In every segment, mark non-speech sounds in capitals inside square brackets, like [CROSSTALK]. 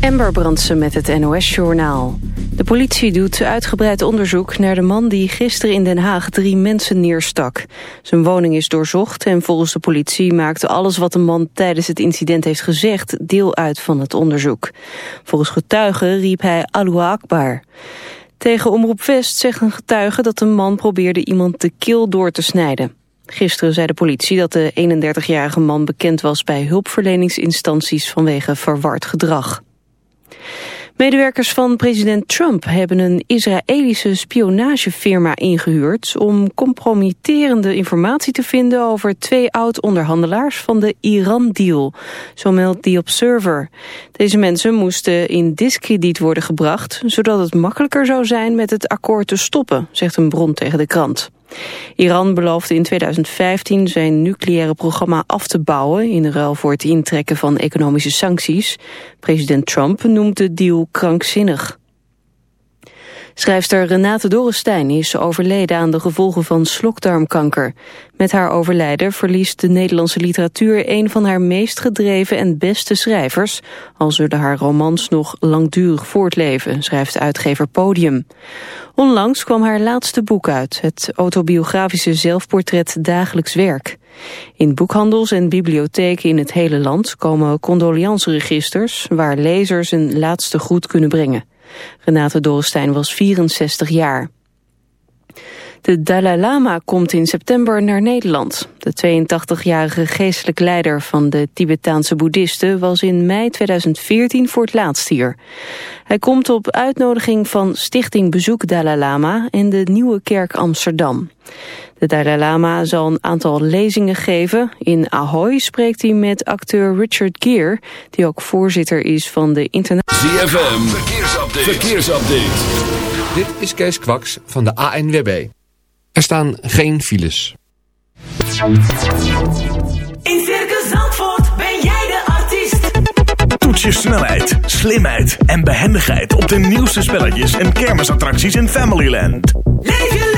Amber Brandsen met het NOS-journaal. De politie doet uitgebreid onderzoek naar de man die gisteren in Den Haag drie mensen neerstak. Zijn woning is doorzocht en volgens de politie maakte alles wat de man tijdens het incident heeft gezegd deel uit van het onderzoek. Volgens getuigen riep hij Allahu Akbar. Tegen Omroep West zegt een getuige dat de man probeerde iemand de keel door te snijden. Gisteren zei de politie dat de 31-jarige man bekend was bij hulpverleningsinstanties vanwege verward gedrag. Medewerkers van president Trump hebben een Israëlische spionagefirma ingehuurd om compromitterende informatie te vinden over twee oud-onderhandelaars van de Iran-deal, zo meldt The Observer. Deze mensen moesten in diskrediet worden gebracht, zodat het makkelijker zou zijn met het akkoord te stoppen, zegt een bron tegen de krant. Iran beloofde in 2015 zijn nucleaire programma af te bouwen... in ruil voor het intrekken van economische sancties. President Trump noemt de deal krankzinnig. Schrijfster Renate Dorrestein is overleden aan de gevolgen van slokdarmkanker. Met haar overlijden verliest de Nederlandse literatuur een van haar meest gedreven en beste schrijvers, al zullen haar romans nog langdurig voortleven, schrijft uitgever Podium. Onlangs kwam haar laatste boek uit, het autobiografische zelfportret Dagelijks Werk. In boekhandels en bibliotheken in het hele land komen condoleanceregisters waar lezers een laatste groet kunnen brengen. Renate Dorrestein was 64 jaar. De Dalai Lama komt in september naar Nederland. De 82-jarige geestelijk leider van de Tibetaanse boeddhisten was in mei 2014 voor het laatst hier. Hij komt op uitnodiging van Stichting Bezoek Dalai Lama en de Nieuwe Kerk Amsterdam. De Dalai Lama zal een aantal lezingen geven. In Ahoy spreekt hij met acteur Richard Gere, die ook voorzitter is van de internationale... ZFM, verkeersupdate. verkeersupdate. Dit is Kees Kwaks van de ANWB. Er staan geen files. In Circus Zandvoort ben jij de artiest. Toets je snelheid, slimheid en behendigheid op de nieuwste spelletjes en kermisattracties in Familyland. Leef je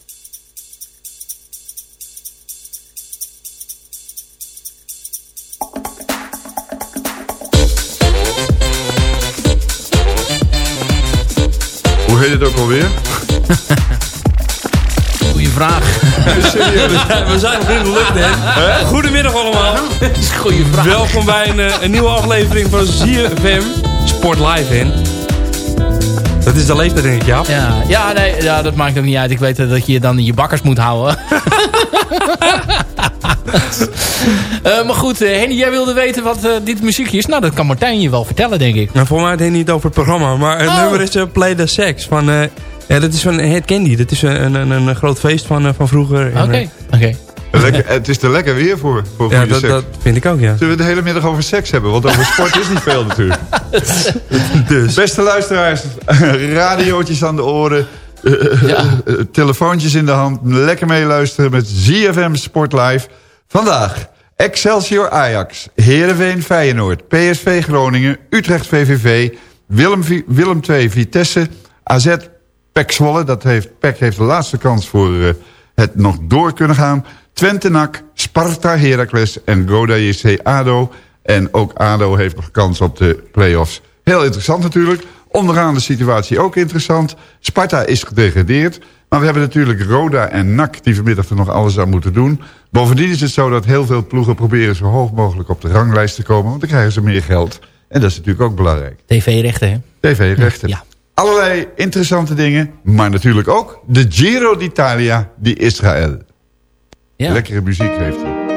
Heet het ook alweer? [LAUGHS] Goeie vraag. [LAUGHS] We zijn nog in de lucht, hè? Goedemiddag allemaal. [LAUGHS] Dat is een goede vraag. Welkom bij een, eh, een nieuwe aflevering van ZFM Sport Live in. Dat is de leeftijd, denk ik, ja. Ja, ja, nee, ja, dat maakt ook niet uit. Ik weet dat je dan je bakkers moet houden. [LAUGHS] Eh, maar goed, eh, Henny, jij wilde weten wat eh, dit muziekje is. Nou, dat kan Martijn je wel vertellen, denk ik. Nou, voor mij het heet niet over het programma, maar het Oh. nummer is Play the Sex. Van, eh, ja, dat is van Het Candy. Dat is een, een, een, groot feest van, van vroeger. Oké, oké. Lekker, het is er lekker weer voor, voor Ja, goede dat, seks. dat vind ik ook, ja. Zullen we de hele middag over seks hebben? Want over sport is niet veel natuurlijk. [LAUGHS] Dus. Beste luisteraars, [LAUGHS] radiootjes aan de oren. Ja. telefoontjes in de hand. Lekker meeluisteren met ZFM Sport Live. Vandaag Excelsior Ajax, Heerenveen Feyenoord, PSV Groningen, Utrecht VVV, Willem, Willem 2, Vitesse. AZ, PEC Zwolle. Dat heeft, PEC heeft de laatste kans voor eh, het nog door kunnen gaan. Twente NAC, Sparta Heracles en Goda JC ADO. En ook ADO heeft nog kans op de play-offs. Heel interessant natuurlijk. Onderaan de situatie ook interessant. Sparta is gedegradeerd. Maar we hebben natuurlijk Roda en NAC die vanmiddag er nog alles aan moeten doen. Bovendien is het zo dat heel veel ploegen proberen zo hoog mogelijk op de ranglijst te komen. Want dan krijgen ze meer geld. En dat is natuurlijk ook belangrijk. TV-rechten, hè? TV-rechten. Ja. Allerlei interessante dingen. Maar natuurlijk ook de Giro d'Italia die Israël. Ja. Lekkere muziek heeft hij.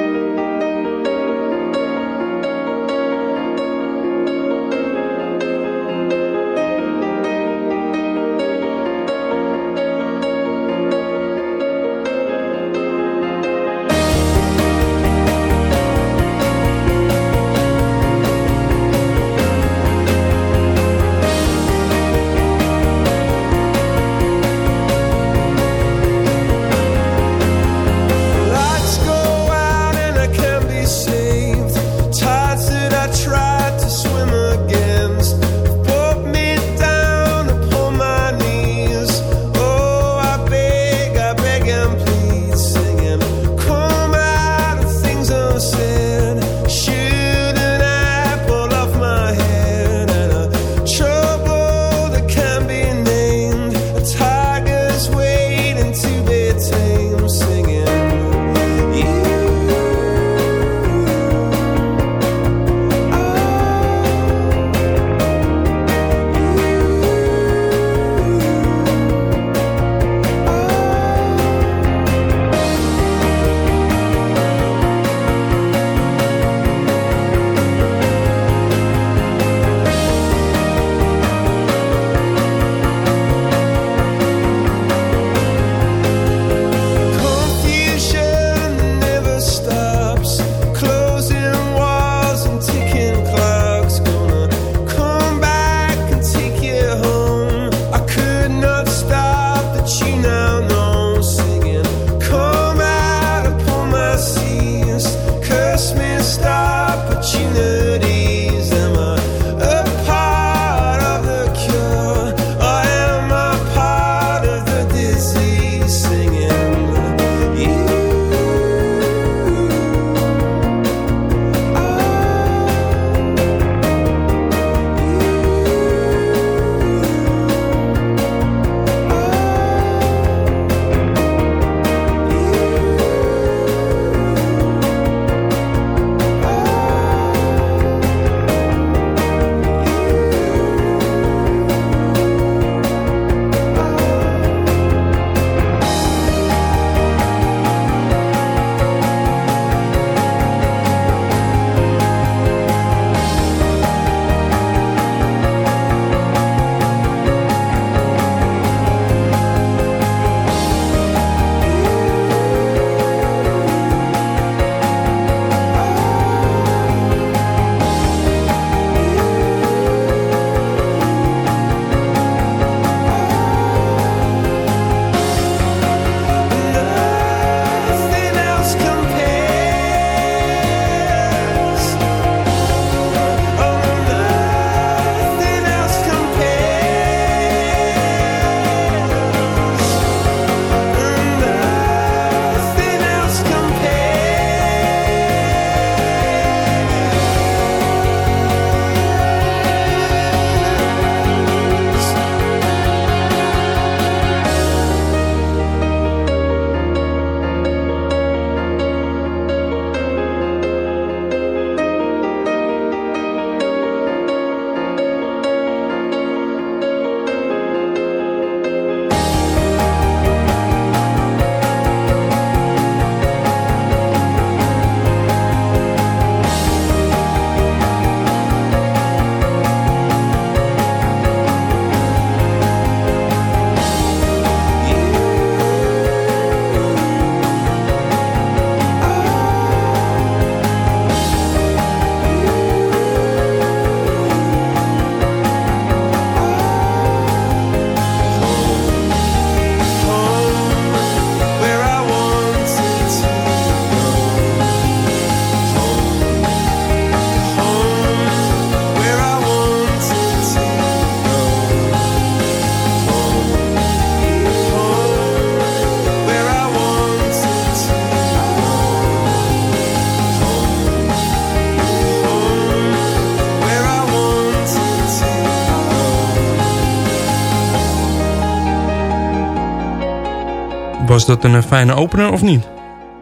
Was dat een eh, fijne opener of niet?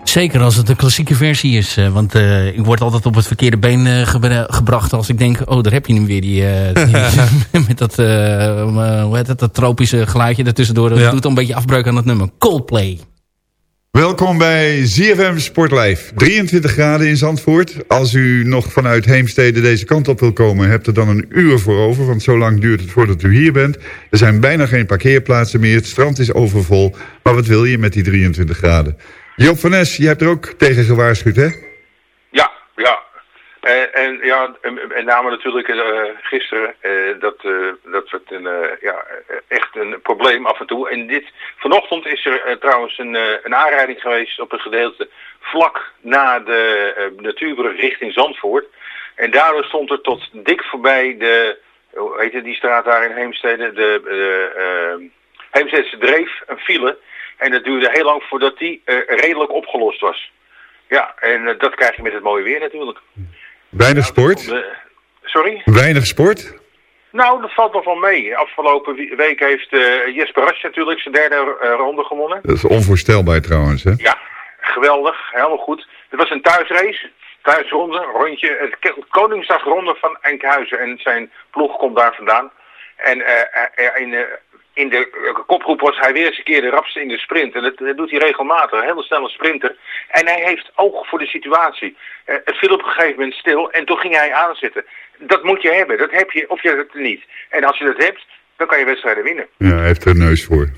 Zeker als het de klassieke versie is. eh, want eh, ik word altijd op het verkeerde been gebra- gebracht als ik denk... oh, daar heb je hem weer, die, die- [LAUGHS] met dat, hoe heet het, dat tropische geluidje ertussendoor. Dat Ja. doet een beetje afbreuk aan het nummer. Coldplay. Welkom bij ZFM Sportlife. 23 graden in Zandvoort. Als u nog vanuit Heemstede deze kant op wil komen... hebt er dan een uur voor over, want zo lang duurt het voordat u hier bent. Er zijn bijna geen parkeerplaatsen meer. Het strand is overvol. Maar wat wil je met die 23 graden? Job van Nes, je hebt er ook tegen gewaarschuwd, hè? Ja, ja. En, en ja, en- name natuurlijk eh, gisteren, eh, dat, eh, dat werd een, ja, echt een probleem af en toe. En dit, vanochtend is er trouwens een, een aanrijding geweest op een gedeelte vlak na de natuurbrug richting Zandvoort. En daardoor stond er tot dik voorbij de, hoe heet het, die straat daar in Heemstede, de, de Heemstedse Dreef, een file. En dat duurde heel lang voordat die redelijk opgelost was. Ja, en dat krijg je met het mooie weer natuurlijk. Weinig sport? De- sorry? Weinig sport? Nou, dat valt nog wel mee. Afgelopen week heeft eh, Jesper Rasch natuurlijk zijn derde eh, ronde gewonnen. Dat is onvoorstelbaar trouwens, hè? Ja, geweldig. Helemaal goed. Het was een thuisrace. Thuisronde, rondje. Het Koningsdagronde van Enkhuizen. En zijn ploeg komt daar vandaan. En eh, eh, in, in de kopgroep was hij weer eens een keer de rapste in de sprint. En dat, dat doet hij regelmatig. Een hele snelle sprinter. En hij heeft oog voor de situatie. Eh, het viel op een gegeven moment stil. En toen ging hij aanzitten. Dat moet je hebben. Dat heb je of je het niet. En als je dat hebt, dan kan je wedstrijden winnen. Ja, hij heeft er neus voor.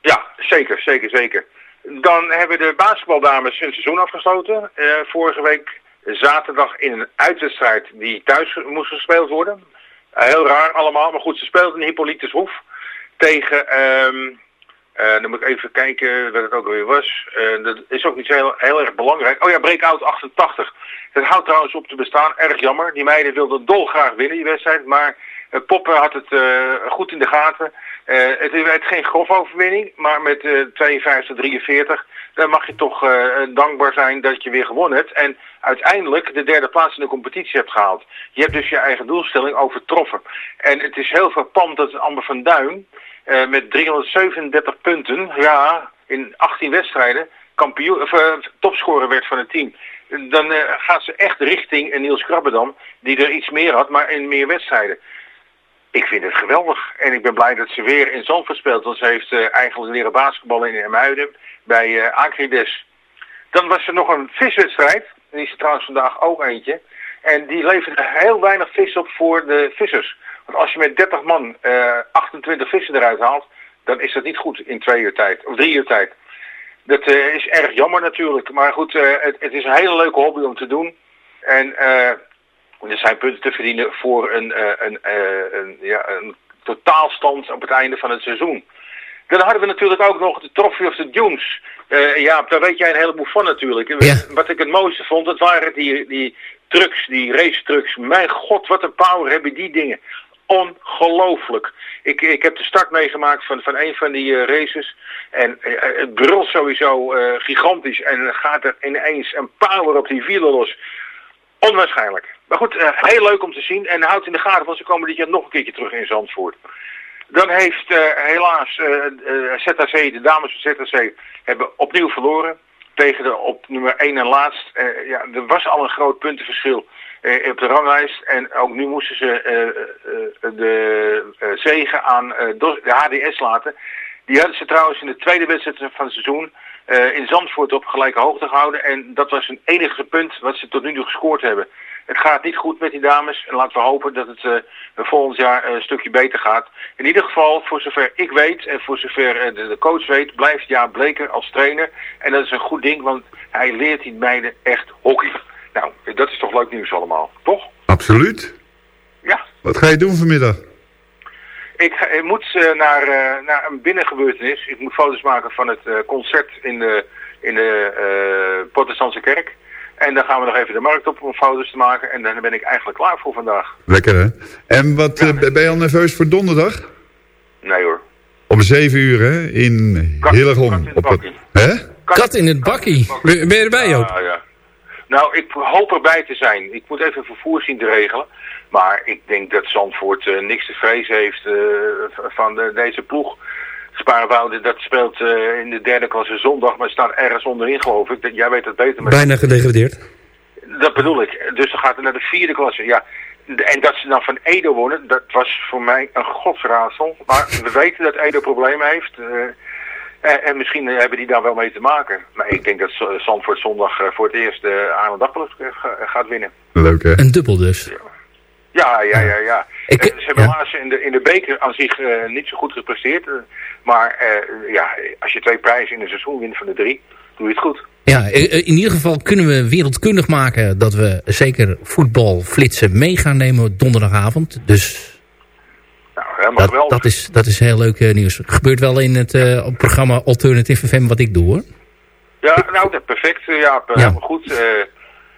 Ja, zeker, zeker, zeker. Dan hebben de basketbaldames hun seizoen afgesloten. Eh, vorige week zaterdag in een uitwedstrijd die thuis moest gespeeld worden. Eh, heel raar allemaal, maar goed, ze speelden in Hippolytus Hoef tegen... ehm eh, dan moet ik even kijken wat het ook alweer was. Eh, dat is ook niet heel, heel erg belangrijk. Oh ja, Breakout 88. Dat houdt trouwens op te bestaan. Erg jammer. Die meiden wilden dolgraag winnen die wedstrijd. Maar eh, Poppen had het goed in de gaten. Het werd geen grof overwinning. Maar met eh 52-43 dan mag je toch dankbaar zijn dat je weer gewonnen hebt. En uiteindelijk de derde plaats in de competitie hebt gehaald. Je hebt dus je eigen doelstelling overtroffen. En het is heel verpand dat Amber van Duin eh, met 337 punten, ja, in 18 wedstrijden, kampioen, of, eh, topscorer werd van het team. Dan eh, gaat ze echt richting Niels Krabbedam, die er iets meer had, maar in meer wedstrijden. Ik vind het geweldig. En ik ben blij dat ze weer in Zandvoort speelt. Want ze heeft eigenlijk leren basketballen in Ermuiden bij Acrides. Dan was er nog een viswedstrijd. En die is er trouwens vandaag ook eentje. En die leverde heel weinig vis op voor de vissers. Want als je met 30 man eh 28 vissen eruit haalt, dan is dat niet goed in twee uur tijd. Of drie uur tijd. Dat eh, is erg jammer natuurlijk. Maar goed, eh, het, het is een hele leuke hobby om te doen. En eh, er zijn punten te verdienen voor een, eh, een, eh, een, ja, een totaalstand op het einde van het seizoen. Dan hadden we natuurlijk ook nog de Trophy of the Dunes. Eh ja, daar weet jij een heleboel van natuurlijk. Wat ik het mooiste vond, dat waren die, die trucks, die race trucks. Mijn god, wat een power hebben die dingen. Ongelooflijk. Ik, ik heb de start meegemaakt van, van een van die eh, races. En eh, het brult sowieso gigantisch. En dan gaat er ineens een power op die wielen los. Onwaarschijnlijk. Maar goed, heel leuk om te zien. En houd in de gaten, want ze komen dit jaar nog een keertje terug in Zandvoort. Dan heeft eh, helaas eh eh, ZHC, de dames van ZHC, hebben opnieuw verloren. Tegen de op nummer 1 en laatst. Ja, er was al een groot puntenverschil op de ranglijst. En ook nu moesten ze de zegen aan de HDS laten. Die hadden ze trouwens in de tweede wedstrijd van het seizoen in Zandvoort op gelijke hoogte gehouden. En dat was een enige punt wat ze tot nu toe gescoord hebben. Het gaat niet goed met die dames. En laten we hopen dat het eh, volgend jaar eh, een stukje beter gaat. In ieder geval, voor zover ik weet en voor zover eh, de, de coach weet, blijft Jaap Bleker als trainer. En dat is een goed ding, want hij leert die meiden echt hockey. Nou, dat is toch leuk nieuws allemaal, toch? Absoluut. Ja. Wat ga je doen vanmiddag? Ik, ga- ik moet naar, naar een binnengebeurtenis. Ik moet foto's maken van het concert in de, in de protestantse kerk. En dan gaan we nog even de markt op om foto's te maken. En dan ben ik eigenlijk klaar voor vandaag. Lekker hè? En wat, eh, ben je al nerveus voor donderdag? Nee hoor. Om 7 uur hè? In Hillegom. Op het, hè? Kat in het bakkie. Ben, ben je erbij ook? Ja, ja. Nou, ik hoop erbij te zijn. Ik moet even vervoer zien te regelen. Maar ik denk dat Zandvoort eh, niks te vrezen heeft eh, van de- deze ploeg. Sparenwoude, dat speelt eh, in de derde klasse zondag, maar staat ergens onderin geloof ik. Jij weet dat beter. Maar Bijna gedegradeerd. Dat bedoel ik. Dus dan gaat het naar de vierde klasse. Ja. En dat ze dan van Edo wonnen, dat was voor mij een godsraadsel. Maar we [LAUGHS] weten dat Edo problemen heeft. eh, en, en misschien eh, hebben die daar wel mee te maken. Maar ik denk dat Zandvoort zondag voor het eerst de Arnold Dagblad eh, ga- gaat winnen. Leuk hè? Een dubbel dus. Ja, ja, ja, ja. Ik- Eh, ze hebben ja. helaas in de, in de beker aan zich eh, niet zo goed gepresteerd. eh, maar ja, als je twee prijzen in een seizoen wint van de drie, doe je het goed. Ja, in ieder geval kunnen we wereldkundig maken dat we zeker voetbalflitsen mee gaan nemen donderdagavond. Dus Nou, helemaal dat, geweldig. dat, is, dat is heel leuk nieuws. Gebeurt wel in het programma Alternative FM wat ik doe hoor. Ja, nou, perfect, Ja. Helemaal goed.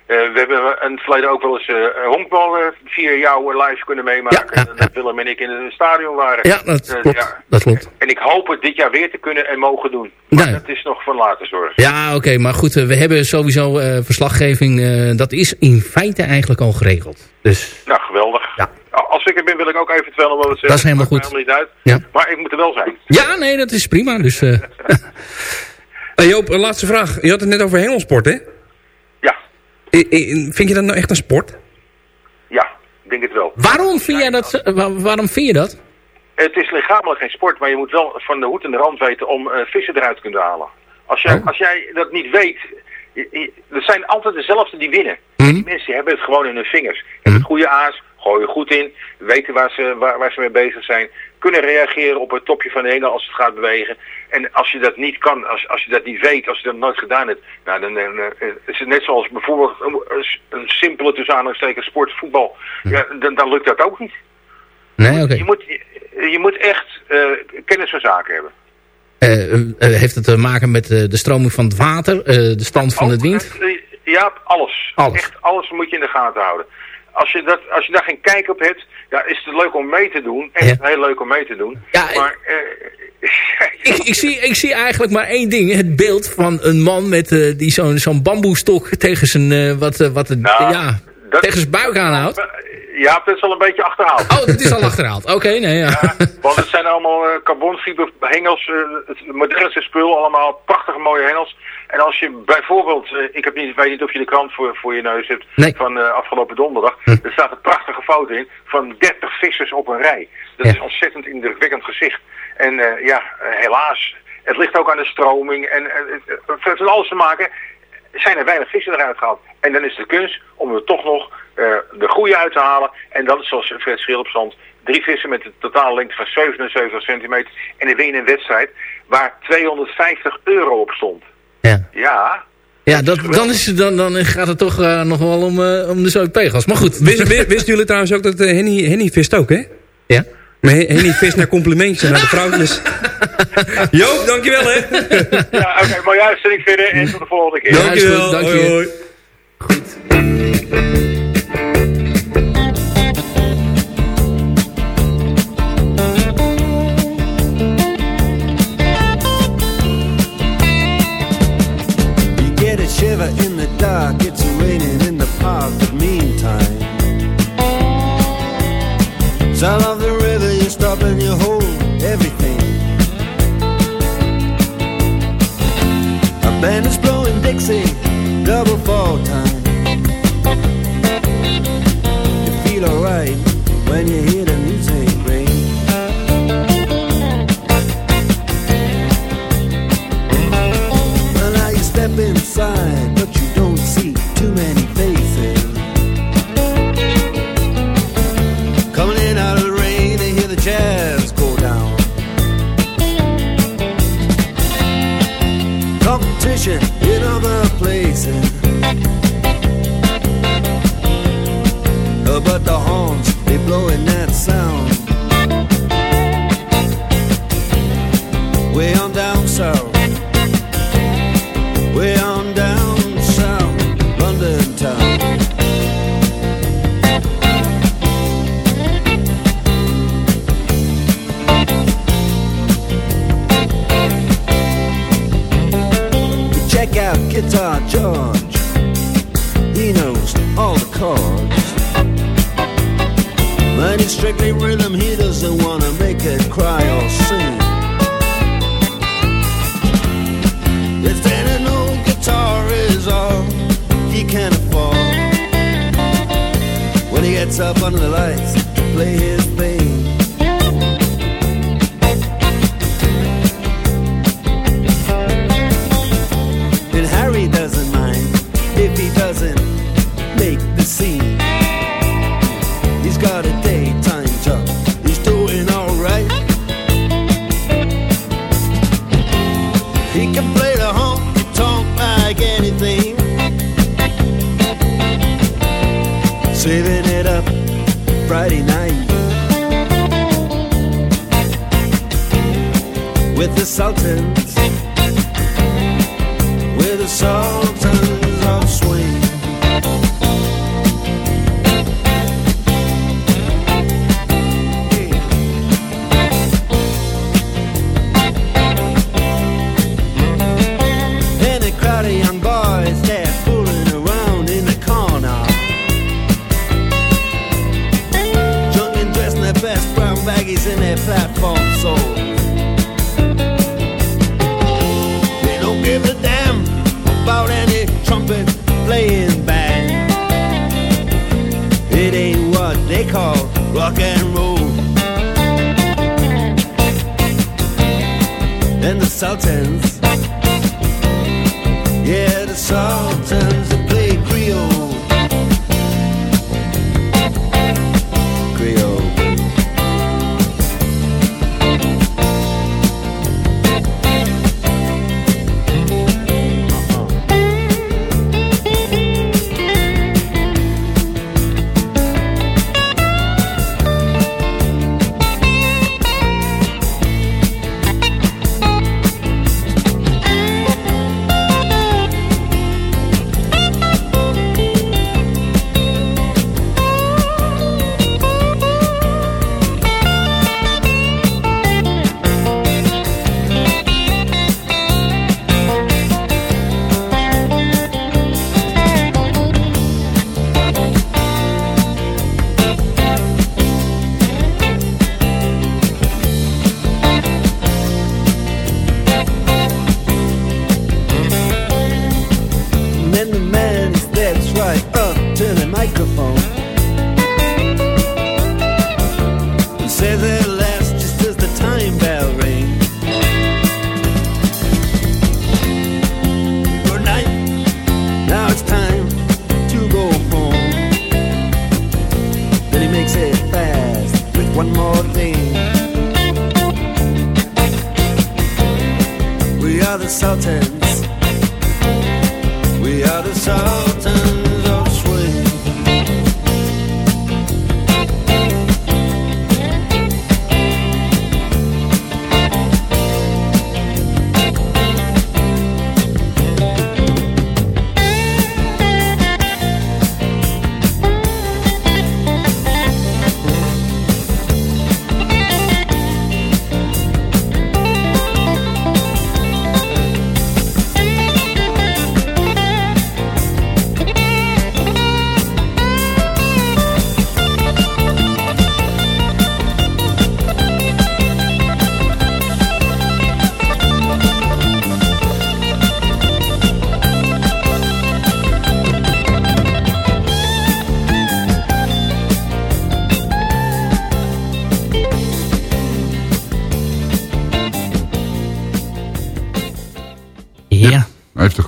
Eh, we hebben in het verleden ook wel eens eh honkbal eh, via jou eh, live kunnen meemaken. Ja, ja, Dat Willem en ik in het stadion waren. Ja, dat klopt. ja. Dat klopt. En ik hoop het dit jaar weer te kunnen en mogen doen. Maar Nou. dat is nog van later zorg. Ja, oké, maar goed, we hebben sowieso verslaggeving. dat is in feite eigenlijk al geregeld. Dus Nou, geweldig. Ja. Als ik er ben, wil ik ook eventueel nog wel wat zeggen. Dat is helemaal goed. helemaal niet uit. Ja. Maar ik moet er wel zijn. ja, nee, dat is prima. Dus Hey [LAUGHS] [LAUGHS] Joop, een laatste vraag. Je had het net over hengelsport, hè? I- i- Vind je dat nou echt een sport? ja, ik denk het wel. waarom, vind jij dat, eh, wa- waarom vind je dat? Het is lichamelijk geen sport, maar je moet wel van de hoed en de rand weten om eh, vissen eruit te kunnen halen. Als jij, Oh. als jij dat niet weet, je- je- er zijn altijd dezelfde die winnen. Mhm. Die mensen hebben het gewoon in hun vingers. Hebben het goede aas, gooien goed in, weten waar ze, waar, waar ze mee bezig zijn. Kunnen reageren op het topje van de hengel als het gaat bewegen. En als je dat niet kan, als, als je dat niet weet, als je dat nooit gedaan hebt, nou, dan is het net zoals bijvoorbeeld een, een, simpele tussen aanhalingstekens sport, voetbal. Ja, dan, dan lukt dat ook niet. Nee, oké. Je, moet, je, je moet echt eh, kennis van zaken hebben. Eh, eh, heeft het te maken met de stroming van het water, de stand van het wind? Ja, alles. Alles. Echt alles moet je in de gaten houden. Als je, dat, als je daar geen kijk op hebt, ja, is het leuk om mee te doen. Echt heel leuk om mee te doen. Ja, maar eh, [LAUGHS] Ik, ik, zie, ik zie eigenlijk maar één ding. Het beeld van een man met eh, die zo'n zo'n bamboestok tegen zijn, eh, wat, wat, Nou, ja, dat- tegen zijn buik aanhoudt. ja, dat is al een beetje achterhaald. Oh, dat is al achterhaald. Oké, nee, ja. Want het zijn allemaal eh carbonfiber hengels, eh, het modernste spul, allemaal prachtige mooie hengels. En als je bijvoorbeeld, eh, ik heb niet, weet niet of je de krant voor, voor je neus hebt Nee. van afgelopen donderdag. Hm. Er staat een prachtige foto in van 30 vissers op een rij. Dat Ja. is ontzettend indrukwekkend gezicht. En ja, helaas, het ligt ook aan de stroming en het het heeft alles te maken. Zijn er weinig vissen eruit gehaald. En dan is de kunst om er toch nog eh, de goede uit te halen. En dat is zoals Fred Schilopstand. Drie vissen met een totale lengte van 77 centimeter. En dan win je een wedstrijd waar 250 euro op stond. Ja, Ja, ja dat, dan, is, het- dan, dan gaat het toch eh, nog wel om, eh, om de pegas. Maar goed. Wist, wist- wisten jullie trouwens ook dat eh, Henny, Henny vist ook, hè? Ja? Maar Hen- Henny naar complimentjes naar de vrouwtjes. [LAUGHS] Joop, dankjewel, hè? ja oké, mooie uitzending verder en tot de volgende keer. Dankjewel. goed, dank hoi, hoi. You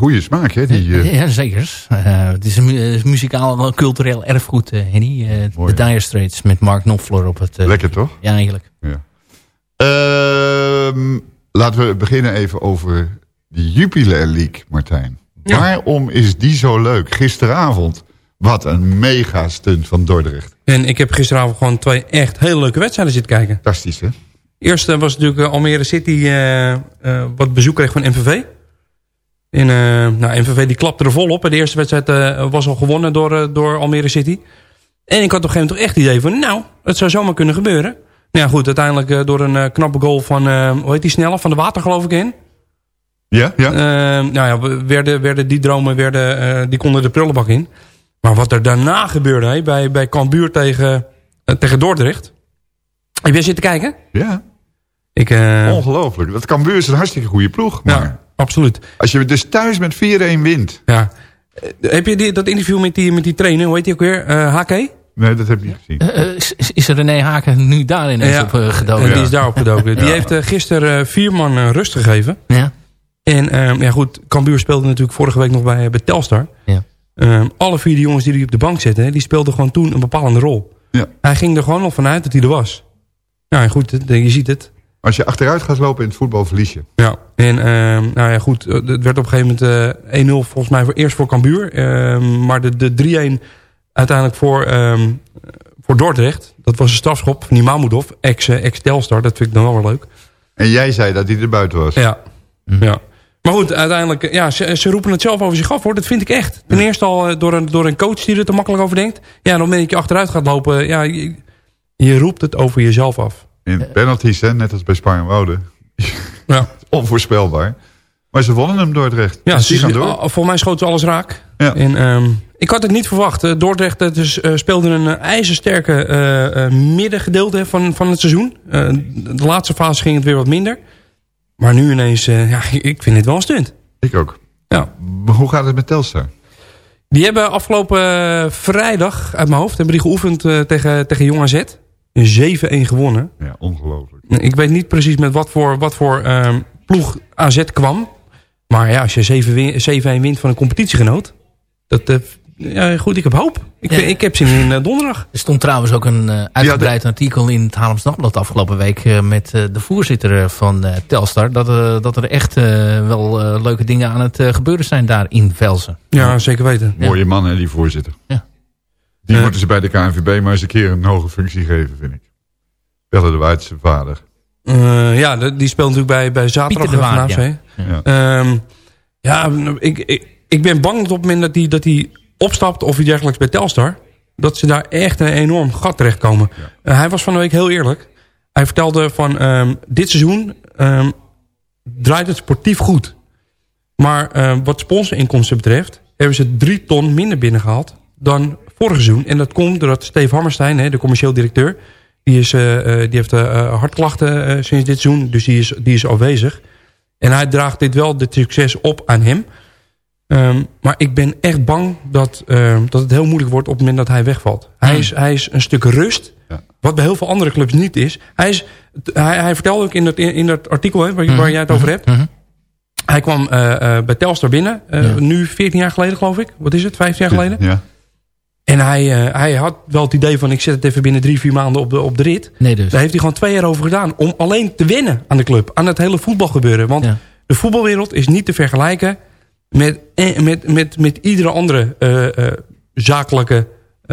goede smaak, hè? Die, eh, Ja, zeker. Eh, het is een mu- muzikaal wel cultureel erfgoed, eh Henny. Eh, de Dire Straits met Mark Knopfler op het... eh, Lekker, toch? Ja, eigenlijk. Ja. Ehm, laten we beginnen even over de Jupiler League, Martijn. Waarom is die zo leuk? Gisteravond, wat een mega stunt van Dordrecht. En ik heb gisteravond gewoon twee echt hele leuke wedstrijden zitten kijken. Fantastisch, hè? Eerst was natuurlijk Almere City eh, eh, wat bezoek kreeg van MVV. En eh, nou, MVV die klapte er vol op. En de eerste wedstrijd eh, was al gewonnen door, eh, door Almere City. En ik had op een gegeven moment toch echt het idee van... nou, het zou zomaar kunnen gebeuren. Nou ja, goed, uiteindelijk door een knappe goal van... hoe heet die sneller? Van de Water geloof ik in. Ja, ja. nou ja, we- werden, werden die dromen, werden, die konden de prullenbak in. Maar wat er daarna gebeurde bij, bij Cambuur tegen, tegen Dordrecht. Heb jij zitten kijken? Ja. Ik, Ongelooflijk. Dat Cambuur is een hartstikke goede ploeg. Maar Ja, absoluut. als je dus thuis met 4-1 wint... Ja. Eh, Heb je die, dat interview met die, met die trainer, hoe heet die ook weer? Eh HK? Nee, dat heb ik niet gezien. Eh, is, is René Haken nu daar ineens Ja. op gedoken? En die is daarop gedoken. Die Ja. heeft gisteren vier man rust gegeven. Ja. En ehm, ja goed, Cambuur speelde natuurlijk vorige week nog bij, bij Telstar. Ja. Ehm, alle vier die jongens die hij op de bank zette, hè, die speelden gewoon toen een bepalende rol. Ja. Hij ging er gewoon nog vanuit dat hij er was. Ja, en goed, je ziet het. Als je achteruit gaat lopen in het voetbal, verlies je. Ja, en ehm, nou ja, goed, eh, het werd op een gegeven moment eh 1-0 volgens mij voor, eerst voor Cambuur. Ehm, maar de, de 3-1 uiteindelijk voor, ehm, voor Dordrecht. Dat was een strafschop van die Mamudov, ex, eh, ex-Telstar. Dat vind ik dan wel weer leuk. En jij zei dat hij er buiten was. Ja, ja. Maar goed, uiteindelijk, eh, ja, ze, ze roepen het zelf over zich af hoor. Dat vind ik echt. Ten eerste al eh, door een, door een coach die er te makkelijk over denkt. Ja, en op het moment dat je achteruit gaat lopen, ja, je, je roept het over jezelf af. In penalties, hè, net als bij Spangenwoude. [LAUGHS] Ja. [LAUGHS] Onvoorspelbaar. Maar ze wonnen hem Dordrecht. Ja, Dus ze, gaan door. ah, volgens mij schoten ze alles raak. Ja. En, ehm, ik had het niet verwacht. Eh, Dordrecht eh, dus, eh, speelde een eh, ijzersterke eh, eh, middengedeelte van, van het seizoen. Eh, de laatste fase ging het weer wat minder. Maar nu ineens, eh, ja, ik vind dit wel een stunt. Ik ook. Ja. Maar hoe gaat het met Telstar? Die hebben afgelopen eh, vrijdag uit mijn hoofd hebben die geoefend eh, tegen, tegen Jong AZ. 7-1 gewonnen. Ja, ongelooflijk. Ik weet niet precies met wat voor, wat voor ehm, ploeg AZ kwam. Maar ja, als je 7 win- 7-1 wint van een competitiegenoot. Dat, eh, ja, goed, ik heb hoop. Ik, Ja. ik heb zin in eh, donderdag. Er stond trouwens ook een eh, uitgebreid artikel in het Haarlems Dagblad afgelopen week... met eh, de voorzitter van eh, Telstar. Dat, eh, dat er echt wel eh, leuke dingen aan het gebeuren zijn daar in Velzen. Ja, zeker weten. Mooie man, hè, die voorzitter. Ja. Die Eh. moeten ze bij de KNVB maar eens een keer een hoge functie geven, vind ik. Bellen de Waard zijn vader. Eh, ja, die speelt natuurlijk bij, bij zaterdag Pieter de Waard, ja. Ja. Ehm, ja, ik, ik, ik ben bang dat op het moment dat hij dat hij opstapt of iets dergelijks bij Telstar... dat ze daar echt een enorm gat terechtkomen. Eh, hij was van de week heel eerlijk. Hij vertelde van ehm, dit seizoen ehm, draait het sportief goed. Maar wat sponsorinkomsten betreft... hebben ze drie ton minder binnengehaald dan vorig seizoen. En dat komt doordat Steve Hammerstein, hè, de commercieel directeur... die, is, eh, eh, die heeft eh, hartklachten sinds dit seizoen, dus die is, die is afwezig. En hij draagt dit wel, dit succes, op aan hem. Ehm, maar ik ben echt bang dat, ehm, dat het heel moeilijk wordt op het moment dat hij wegvalt. Hij, is, hij is een stuk rust, Ja. wat bij heel veel andere clubs niet is. Hij, is, hij, hij vertelde ook in dat, in, dat artikel hè, waar, waar jij het over hebt. Mhm. Hij kwam bij Telstar binnen, Ja. nu 14 jaar geleden geloof ik. Wat is het, 15 jaar geleden? Ja. En hij, eh, hij had wel het idee van ik zet het even binnen drie, vier maanden op de, op de rit. Nee dus. Daar heeft hij gewoon twee jaar over gedaan. Om alleen te winnen aan de club. Aan het hele voetbalgebeuren. Want Ja. de voetbalwereld is niet te vergelijken met, eh, met, met, met iedere andere eh, zakelijke,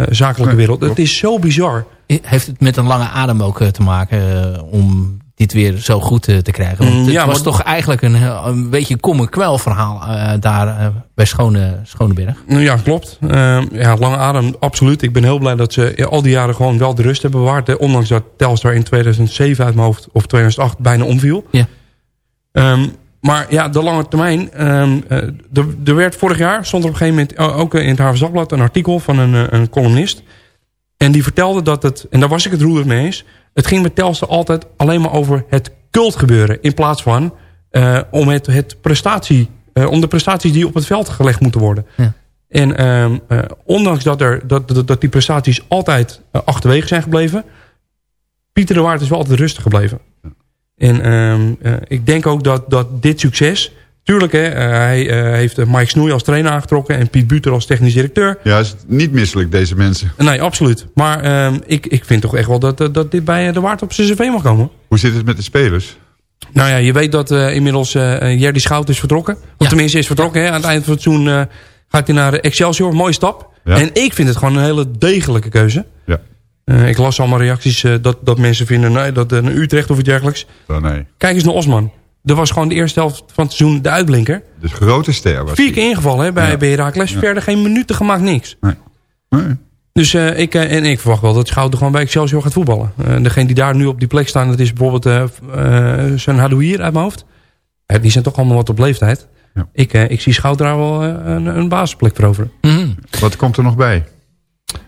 zakelijke wereld. Het is zo bizar. Heeft het met een lange adem ook te maken om dit weer zo goed eh, te krijgen? Want Mm, het ja, was maar- toch eigenlijk een, heel- een beetje kom en kwel verhaal eh, daar eh, bij Schone, Schoneberg. Nou Ja, klopt. Ehm, ja, lange adem, absoluut. Ik ben heel blij dat ze al die jaren gewoon wel de rust hebben bewaard. hè. Ondanks dat Telstar in 2007 uit mijn hoofd, of 2008, bijna omviel. Ja. Ehm, maar ja, de lange termijn. ehm, eh, er, er werd vorig jaar, stond er op een gegeven moment eh, ook in het Havens Dagblad... een artikel van een, eh, een columnist. En die vertelde dat het, en daar was ik het roer mee eens... het ging met Telstar altijd alleen maar over het cultgebeuren... in plaats van eh, om, het, het prestatie, eh, om de prestaties die op het veld gelegd moeten worden. Ja. En ehm, eh, ondanks dat, er, dat, dat, dat die prestaties altijd achterwege zijn gebleven... Pieter de Waard is wel altijd rustig gebleven. En ehm, eh, ik denk ook dat, dat dit succes... Tuurlijk, hè, eh, hij eh, heeft eh, Mike Snoei als trainer aangetrokken... en Piet Buter als technisch directeur. Ja, is niet misselijk, deze mensen. Nee, absoluut. Maar ehm, ik, ik vind toch echt wel dat, dat dit bij de Waard op zijn cv mag komen. Hoe zit het met de spelers? Nou ja, je weet dat eh, inmiddels eh Jerdy Schout is vertrokken. Of Ja. tenminste is vertrokken. Hè. Aan het eind van het seizoen eh, gaat hij naar Excelsior. Mooie stap. Ja. En ik vind het gewoon een hele degelijke keuze. Ja. Eh, ik las allemaal reacties dat, dat mensen vinden... Nee, dat een Utrecht of iets dergelijks. Oh, nee. Kijk eens naar Osman. Dat was gewoon de eerste helft van het seizoen de uitblinker. De grote ster was Vier keer ingevallen hè, bij, Ja. bij. Ja. Verder geen minuten gemaakt, niks. Nee. Dus eh, ik, eh, en ik verwacht wel dat Schouten gewoon bij Excelsior gaat voetballen. Eh, degene die daar nu op die plek staan, dat is bijvoorbeeld eh uh, zijn Hadouier uit mijn hoofd. Die zijn toch allemaal wat op leeftijd. Ja. Ik, eh, ik zie Schouten daar wel een, een basisplek veroveren. Mhm. Wat komt er nog bij?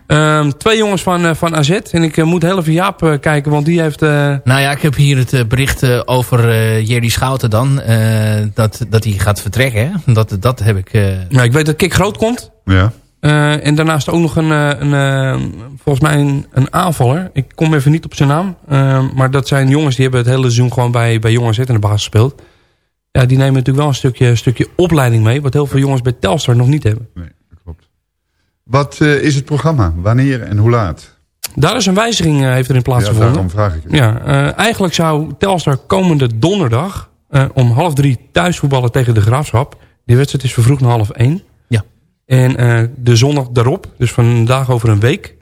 Ehm, twee jongens van, eh, van AZ. En ik eh, moet heel even Jaap eh, kijken, want die heeft... eh, Nou ja, ik heb hier het bericht eh, over eh Jerry Schouten dan. eh, dat, dat hij gaat vertrekken. Hè? Dat, dat heb ik... eh, nou, ik weet dat Kik Groot komt. Ja. Eh, en daarnaast ook nog een, een, volgens mij een, een aanvaller. Ik kom even niet op zijn naam. Eh, maar dat zijn jongens die hebben het hele seizoen gewoon bij, bij jongens in de basis gespeeld. Ja, die nemen natuurlijk wel een stukje, stukje opleiding mee. Wat heel veel jongens bij Telstar nog niet hebben. Wat eh, is het programma? Wanneer en hoe laat? Daar is een wijziging eh, heeft er in Ja, plaatsgevonden. daarom vraag ik het. Ja, eh, eigenlijk zou Telstar komende donderdag eh, om half drie thuis voetballen tegen de Graafschap. Die wedstrijd is vervroegd naar half één. Ja. En eh, de zondag daarop, dus vandaag over een week,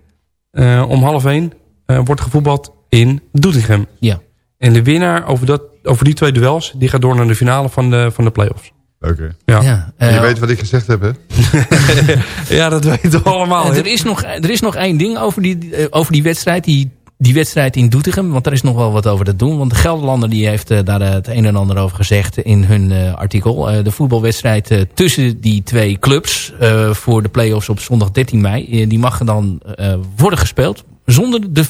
eh, om half één eh, wordt gevoetbald in Doetinchem. Ja. En de winnaar over, dat, over die twee duels, die gaat door naar de finale van de, van de play-offs. Hè? Ja. Ja, je eh, weet wat ik gezegd heb hè? [LAUGHS] ja, dat weten we allemaal. Er, is nog, er is nog één ding over die, eh, over die wedstrijd. Die, die wedstrijd in Doetinchem. Want daar is nog wel wat over te doen. Want de Gelderlander die heeft eh, daar het een en ander over gezegd in hun eh, artikel. Eh, de voetbalwedstrijd eh, tussen die twee clubs eh, voor de play-offs op zondag 13 mei. die mag dan eh, worden gespeeld zonder de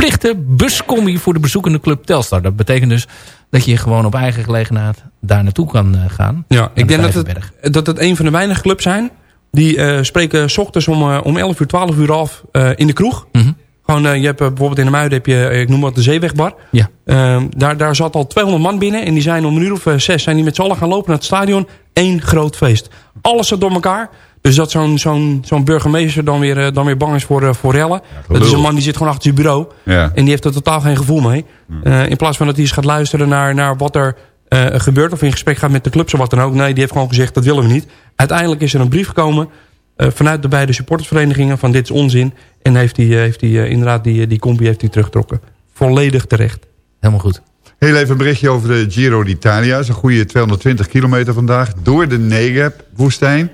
verplichte buscombi voor de bezoekende club Telstar. Dat betekent dus dat je gewoon op eigen gelegenheid daar naartoe kan eh, gaan. Ja, ik de denk dat het, dat het een van de weinige clubs zijn... die eh, spreken s ochtends om, eh, om 11 uur, 12 uur af in de kroeg. Mhm. Gewoon, je hebt bijvoorbeeld in de Muiden heb je, ik noem wat de Zeewegbar. Ja. Ehm, daar, daar zat al 200 man binnen. En die zijn om een uur of zes zijn die met z'n allen gaan lopen naar het stadion. Eén groot feest. Alles zat door elkaar. Dus dat zo'n zo'n zo'n burgemeester dan weer, eh, dan weer bang is voor, eh, voor rellen. dat is een man die zit gewoon achter zijn bureau. Ja. En die heeft er totaal geen gevoel mee. Eh, in plaats van dat hij eens gaat luisteren naar, naar wat er eh, gebeurt... of in gesprek gaat met de clubs of wat dan ook. Nee, die heeft gewoon gezegd, dat willen we niet. Uiteindelijk is er een brief gekomen... eh, vanuit de beide supportersverenigingen van dit is onzin. En heeft hij, heeft hij eh, inderdaad die, die combi heeft hij teruggetrokken. Volledig terecht. Helemaal goed. Heel even een berichtje over de Giro d'Italia. Dat is een goede 220 kilometer vandaag. Door de Negev-woestijn.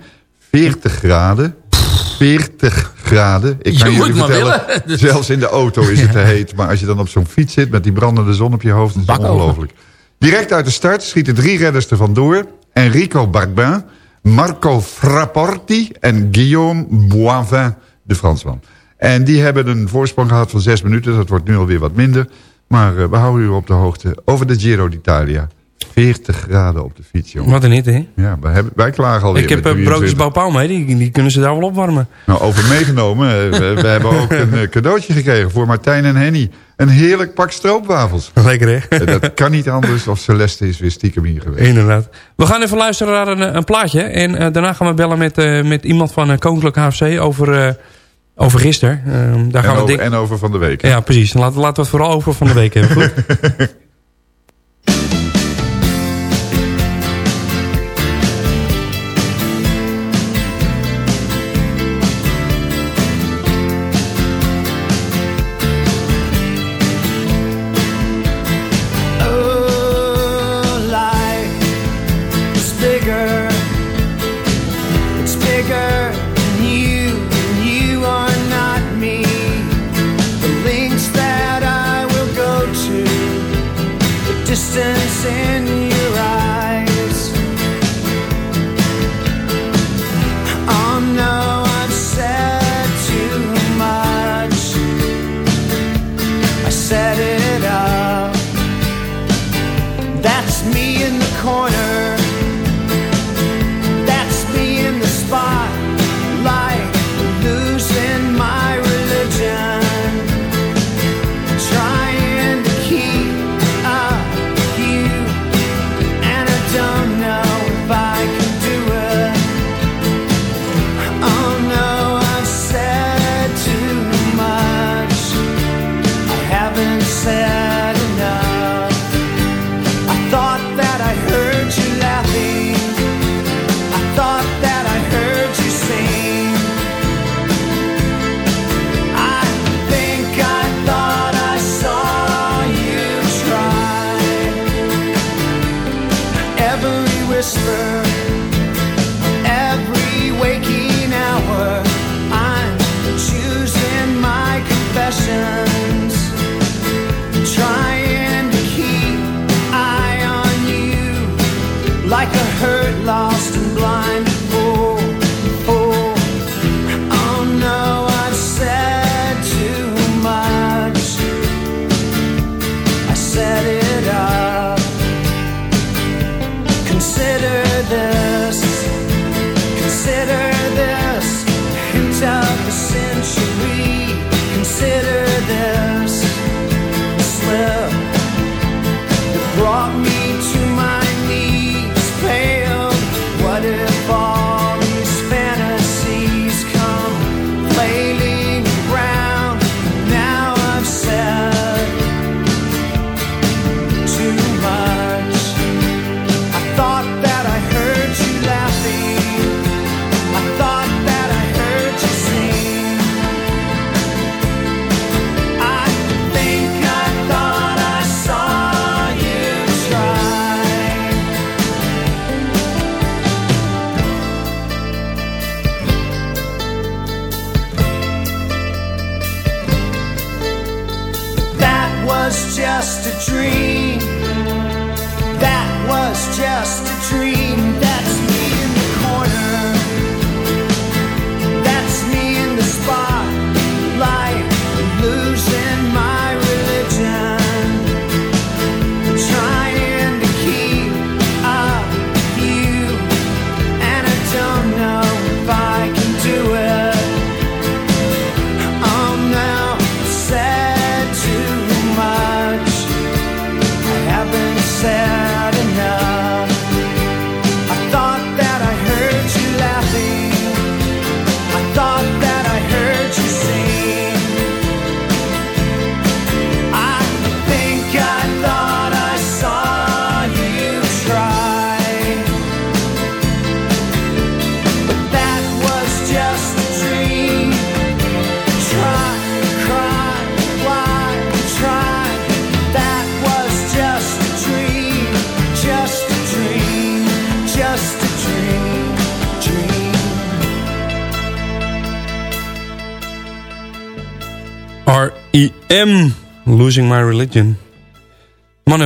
40 graden. 40 graden. Ik kan jullie vertellen. [LAUGHS] Dus- zelfs in de auto is het te heet. Maar als je dan op zo'n fiets zit met die brandende zon op je hoofd... is het ongelooflijk. Direct uit de start schieten drie redders er vandoor. Enrico Barbin, Marco Frapporti en Guillaume Boivin, de Fransman. En die hebben een voorsprong gehad van zes minuten. Dat wordt nu alweer wat minder. Maar eh, we houden u op de hoogte over de Giro d'Italia. 40 graden op de fiets, jongen. Wat een hitte, hè? Ja, wij, hebben, wij klagen alweer. Ik heb eh, broodjes 23. Bouwpauw mee. Die, die kunnen ze daar wel opwarmen. Nou, over meegenomen. eh, we, we hebben ook een eh, cadeautje gekregen voor Martijn en Henny. Een heerlijk pak stroopwafels. Lekker, hè? Dat kan niet anders of Celeste is weer stiekem hier geweest. Inderdaad. We gaan even luisteren naar een, een plaatje. En daarna gaan we bellen met, met iemand van uh, Koninklijk HFC over, over gisteren. Ehm, daar En gaan we over, en over van de week. hè? Ja, precies. Laten, laten we het vooral over van de week hebben. Goed? [LAUGHS] distance in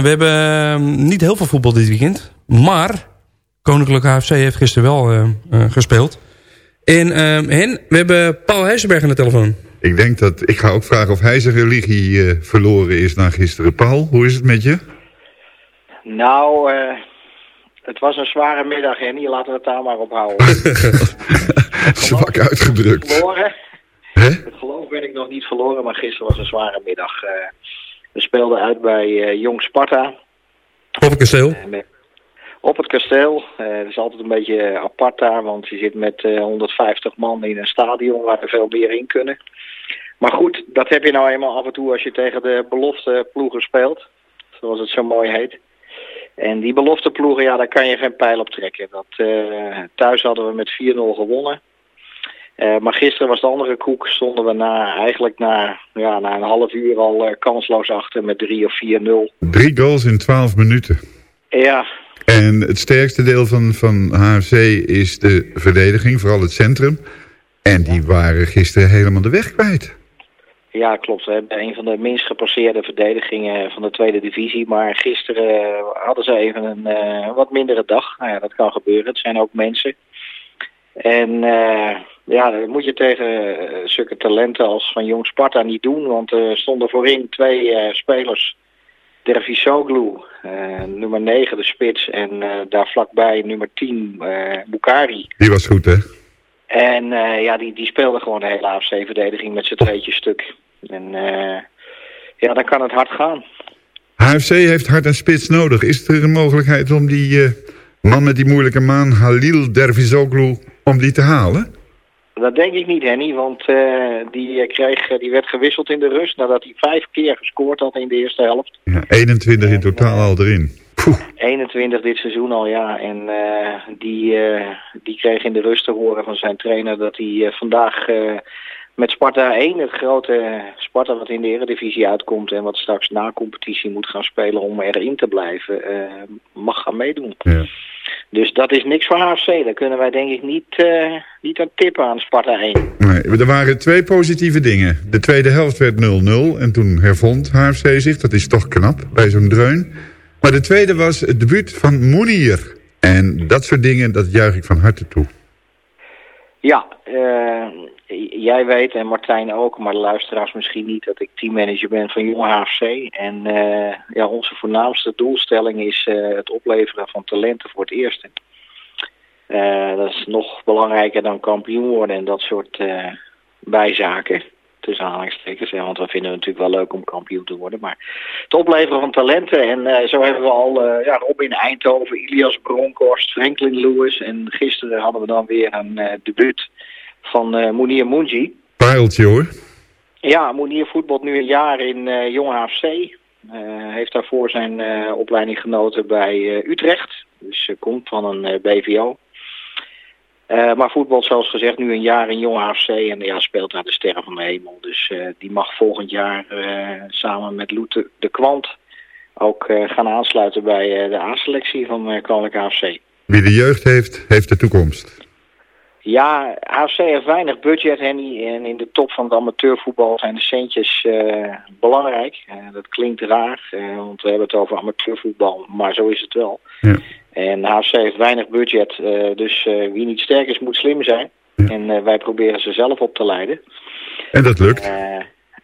we hebben eh, niet heel veel voetbal dit weekend. Maar Koninklijke HFC heeft gisteren wel eh, eh, gespeeld. En eh, hen, we hebben Paul Heijsenberg aan de telefoon. Ik denk dat, ik ga ook vragen of hij zijn religie eh, verloren is na gisteren. Paul, hoe is het met je? Nou, eh, het was een zware middag, Henny. Laten we het daar maar op houden. [LAUGHS] Zwak uitgedrukt. verloren. Het geloof ben ik nog niet verloren, maar gisteren was een zware middag. Eh, we speelden uit bij eh, Jong Sparta. Op het kasteel. Eh, met- op het kasteel. Eh dat is altijd een beetje apart daar, want je zit met eh, 150 man in een stadion waar er veel meer in kunnen. Maar goed, dat heb je nou eenmaal af en toe als je tegen de belofte ploegen speelt. Zoals het zo mooi heet. En die belofte ploegen, ja, daar kan je geen pijl op trekken. Dat, eh, thuis hadden we met 4-0 gewonnen. Eh, maar gisteren was de andere koek. Stonden we na, eigenlijk na, ja, na een half uur al eh, kansloos achter met 3 of 4-0. Drie goals in twaalf minuten. Ja, En het sterkste deel van, van HFC is de verdediging, vooral het centrum. En die waren gisteren helemaal de weg kwijt. Ja, klopt. We hebben een van de minst gepasseerde verdedigingen van de tweede divisie. Maar gisteren eh, hadden ze even een wat mindere dag. Nou ja, dat kan gebeuren. Het zijn ook mensen. En eh, ja, dat moet je tegen eh, zulke talenten als van Jong Sparta niet doen. Want er stonden voorin twee eh, spelers. Dervisoglu, nummer 9 de spits. En daar vlakbij nummer 10 eh Bukari. Die was goed, hè? En ja, die, die speelde gewoon de hele AFC-verdediging met z'n tweetjes stuk. En ja, dan kan het hard gaan. HFC heeft hard en spits nodig. Is er een mogelijkheid om die man met die moeilijke maan, Halil Dervisoglu, om die te halen? Dat denk ik niet, Henny, want eh, die, eh, kreeg, eh, die werd gewisseld in de rust nadat hij vijf keer gescoord had in de eerste helft. Ja, 21 in totaal al erin. 21 dit seizoen al, ja. En die, die kreeg in de rust te horen van zijn trainer dat hij vandaag met Sparta 1, het grote Sparta wat in de Eredivisie uitkomt en wat straks na competitie moet gaan spelen om erin te blijven, eh, mag gaan meedoen. Ja. Dus dat is niks voor HFC. Daar kunnen wij denk ik niet, eh, niet aan tippen aan Sparta 1. Nee, er waren twee positieve dingen. De tweede helft werd 0-0 en toen hervond HFC zich. Dat is toch knap bij zo'n dreun. Maar de tweede was het debuut van Moenier. En dat soort dingen, dat juich ik van harte toe. Ja, eh, jij weet en Martijn ook, maar de luisteraars misschien niet, dat ik teammanager ben van Jong HFC. En eh, ja, onze voornaamste doelstelling is eh, het opleveren van talenten voor het eerste. Eh, dat is nog belangrijker dan kampioen worden en dat soort bijzaken. Tussen aanhalingstekens. Want we vinden het natuurlijk wel leuk om kampioen te worden. Maar het opleveren van talenten. En zo hebben we al ja, Robin Eindhoven, Ilias Bronkhorst, Franklin Lewis. En gisteren hadden we dan weer een debuut van eh Mounir Munji. Pareltje hoor. Ja, Moenier voetbalt nu een jaar in eh Jong HFC. Eh, heeft daarvoor zijn opleiding genoten bij Utrecht. Dus komt van een BVO. Maar voetbalt zoals gezegd nu een jaar in Jong HFC en ja, speelt naar de Sterren van de Hemel. Dus die mag volgend jaar samen met Loete de Kwant ook gaan aansluiten bij de A-selectie van uh, Koninklijke HFC. Wie de jeugd heeft, heeft de toekomst. Ja, AFC heeft weinig budget, Henny. En in de top van het amateurvoetbal zijn de centjes eh, belangrijk. Eh, dat klinkt raar, eh, want we hebben het over amateurvoetbal, maar zo is het wel. Ja. En AFC heeft weinig budget, dus wie niet sterk is, moet slim zijn. En wij proberen ze zelf op te leiden. En dat lukt.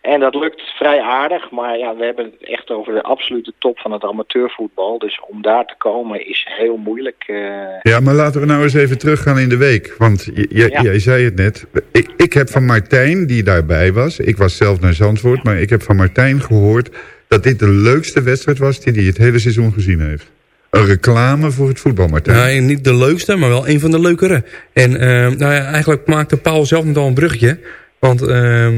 En dat lukt vrij aardig, maar ja, we hebben het echt over de absolute top van het amateurvoetbal. Dus om daar te komen is heel moeilijk. eh. Ja, maar laten we nou eens even teruggaan in de week. Want Ja. jij zei het net. Ik, ik heb van Martijn, die daarbij was... Ik was zelf naar Zandvoort, maar ik heb van Martijn gehoord... dat dit de leukste wedstrijd was die hij het hele seizoen gezien heeft. Een reclame voor het voetbal, Martijn. Nou, niet de leukste, maar wel een van de leukere. En eh, nou ja, eigenlijk maakte Paul zelf nog al een bruggetje. Want uh,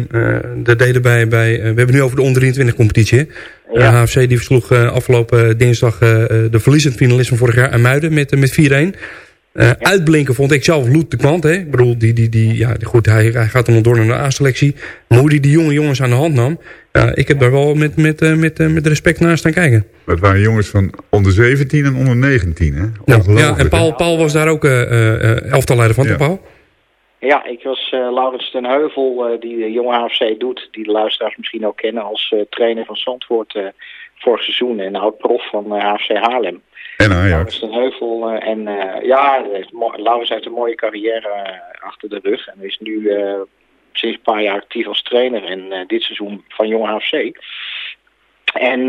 dat deden bij, bij uh, we hebben het nu over de onder 23 competitie. De ja. HFC die versloeg uh, afgelopen dinsdag uh, de verliezend finalist van vorig jaar aan Muiden met, met 4-1. Uh, ja. Uitblinken vond ik zelf Loet de Kwant. Hè? Ik bedoel, die, die, die, ja, goed, hij, hij gaat dan door naar de A-selectie. Maar hoe die die jonge jongens aan de hand nam... Ik heb daar wel met, met, uh, met, uh, met respect naar staan kijken. Maar het waren jongens van onder 17 en onder 19, hè? Ja, ja en Paul, Paul was daar ook uh, elftalleider van, ja. Paul? Ja, ik was uh, Laurens ten Heuvel, uh, die de jonge HFC doet. Die de luisteraars misschien ook kennen als uh, trainer van Zandvoort vorig seizoen. En oud-prof van HFC Haarlem. En Ajax. Laurens ten Heuvel. en ja, Laurens heeft een mooie carrière achter de rug. En is nu sinds een paar jaar actief als trainer. En dit seizoen van jonge HFC. En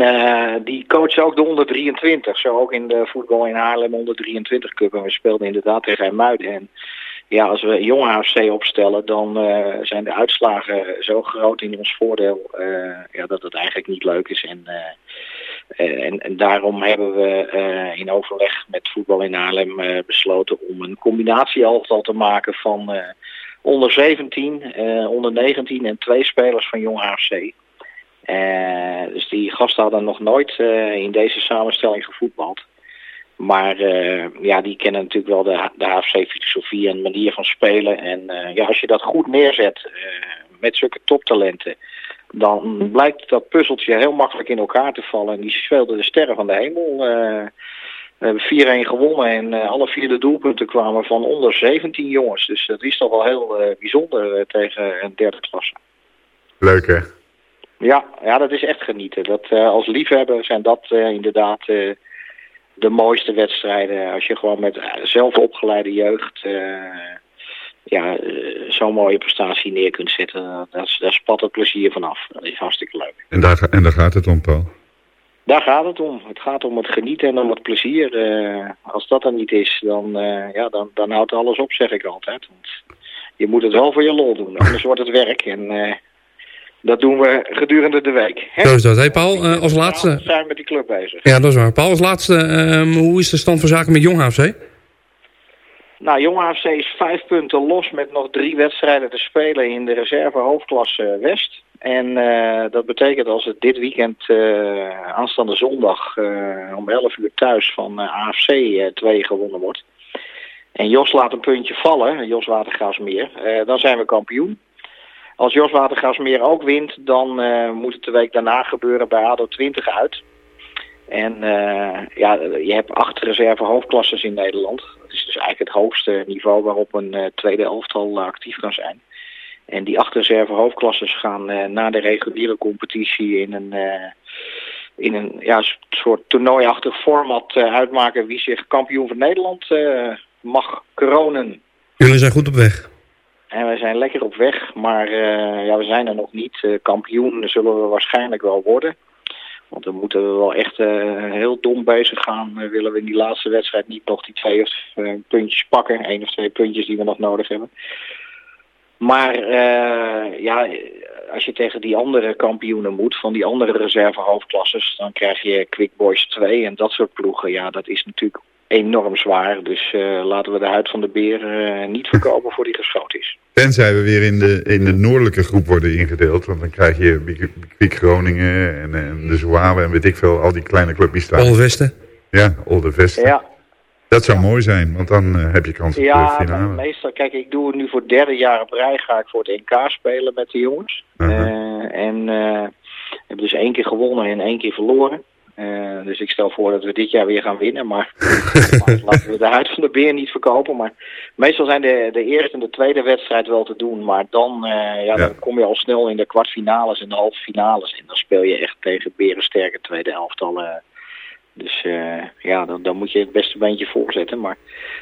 die coacht ook de onder 23. Zo ook in de voetbal in Haarlem onder 23 cup. En we speelden inderdaad tegen Muiden. En ja, als we jong AFC opstellen, dan uh, zijn de uitslagen zo groot in ons voordeel uh, ja, dat het eigenlijk niet leuk is. En, uh, en, daarom hebben we in overleg met voetbal in Haarlem besloten om een combinatieelftal te maken van onder 17, onder 19 en twee spelers van jong AFC. dus die gasten hadden nog nooit in deze samenstelling gevoetbald. Maar uh, ja, die kennen natuurlijk wel de, de HFC-filosofie en manier van spelen. En uh, ja, als je dat goed neerzet uh, met zulke toptalenten, dan blijkt dat puzzeltje heel makkelijk in elkaar te vallen. En die speelden de sterren van de hemel. we hebben 4-1 gewonnen en alle vier de doelpunten kwamen van onder 17 jongens. Dus dat is toch wel heel bijzonder tegen een derde klasse. Leuk hè? Ja, ja, dat is echt genieten. Dat, als liefhebber zijn dat inderdaad de mooiste wedstrijden. Als je gewoon met zelf opgeleide jeugd uh, ja, zo'n mooie prestatie neer kunt zetten. Daar, daar spat het plezier vanaf. Dat is hartstikke leuk. En daar, en daar gaat het om, Paul? Daar gaat het om. Het gaat om het genieten en om het plezier. Uh, als dat er niet is, dan, ja, dan, dan houdt alles op, zeg ik altijd. Want je moet het wel voor je lol doen, anders wordt het werk. En dat doen we gedurende de week. Hè? Zo is dat. Hey Paul, uh, als laatste... Ja, zijn we met die club bezig. Ja, dat is waar. Paul, als laatste, uh, hoe is de stand van zaken met Jong HFC? Nou, Jong HFC is vijf punten los met nog drie wedstrijden te spelen in de reserve hoofdklasse West. En uh, dat betekent als het dit weekend aanstaande zondag om 11 uur thuis van AFC 2 gewonnen wordt. En Jos laat een puntje vallen, Jos Watergraafsmeer, dan zijn we kampioen. Als Jos Watergraafsmeer ook wint, dan uh, moet het de week daarna gebeuren bij ADO 20 uit. En uh, ja, je hebt acht reserve hoofdklasses in Nederland. Dat is dus eigenlijk het hoogste niveau waarop een uh, tweede elftal actief kan zijn. En die acht reserve hoofdklasses gaan na de reguliere competitie in een, in een ja, soort toernooiachtig format uitmaken wie zich kampioen van Nederland mag kronen. Jullie zijn goed op weg. En we zijn lekker op weg, maar uh, ja, we zijn er nog niet. Uh, kampioen zullen we waarschijnlijk wel worden. Want dan moeten we wel echt uh, heel dom bezig gaan. willen we in die laatste wedstrijd niet nog die twee of puntjes pakken. Eén of twee puntjes die we nog nodig hebben. Maar ja, als je tegen die andere kampioenen moet, van die andere reservehoofdklasses, dan krijg je Quick Boys 2 en dat soort ploegen. Ja, dat is natuurlijk enorm zwaar. Dus eh, laten we de huid van de beer eh, niet verkopen voor die geschoten is. Tenzij we weer in de, in de noordelijke groep worden ingedeeld. Want dan krijg je Kwiek Groningen en, en de Zouawe en weet ik veel. Al die kleine clubjes staan. Olde Westen. Ja, Olde Vesten. Ja, Dat zou mooi zijn, want dan eh, heb je kans op Ja, de finale. maar meestal, kijk, ik doe het nu voor het derde jaar op rij, ga ik voor het NK spelen met de jongens. Uh-huh. Eh, en eh heb dus één keer gewonnen en één keer verloren. Eh, dus ik stel voor dat we dit jaar weer gaan winnen, maar, [LAUGHS] [LAUGHS] laten we de huid van de beer niet verkopen. Maar meestal zijn de, de eerste en de tweede wedstrijd wel te doen, maar dan, eh, ja, dan kom je al snel in de kwartfinales en de halve finales. En dan speel je echt tegen berensterke tweede elftallen. Dus eh, ja, dan, dan moet je het beste beentje voorzetten. Maar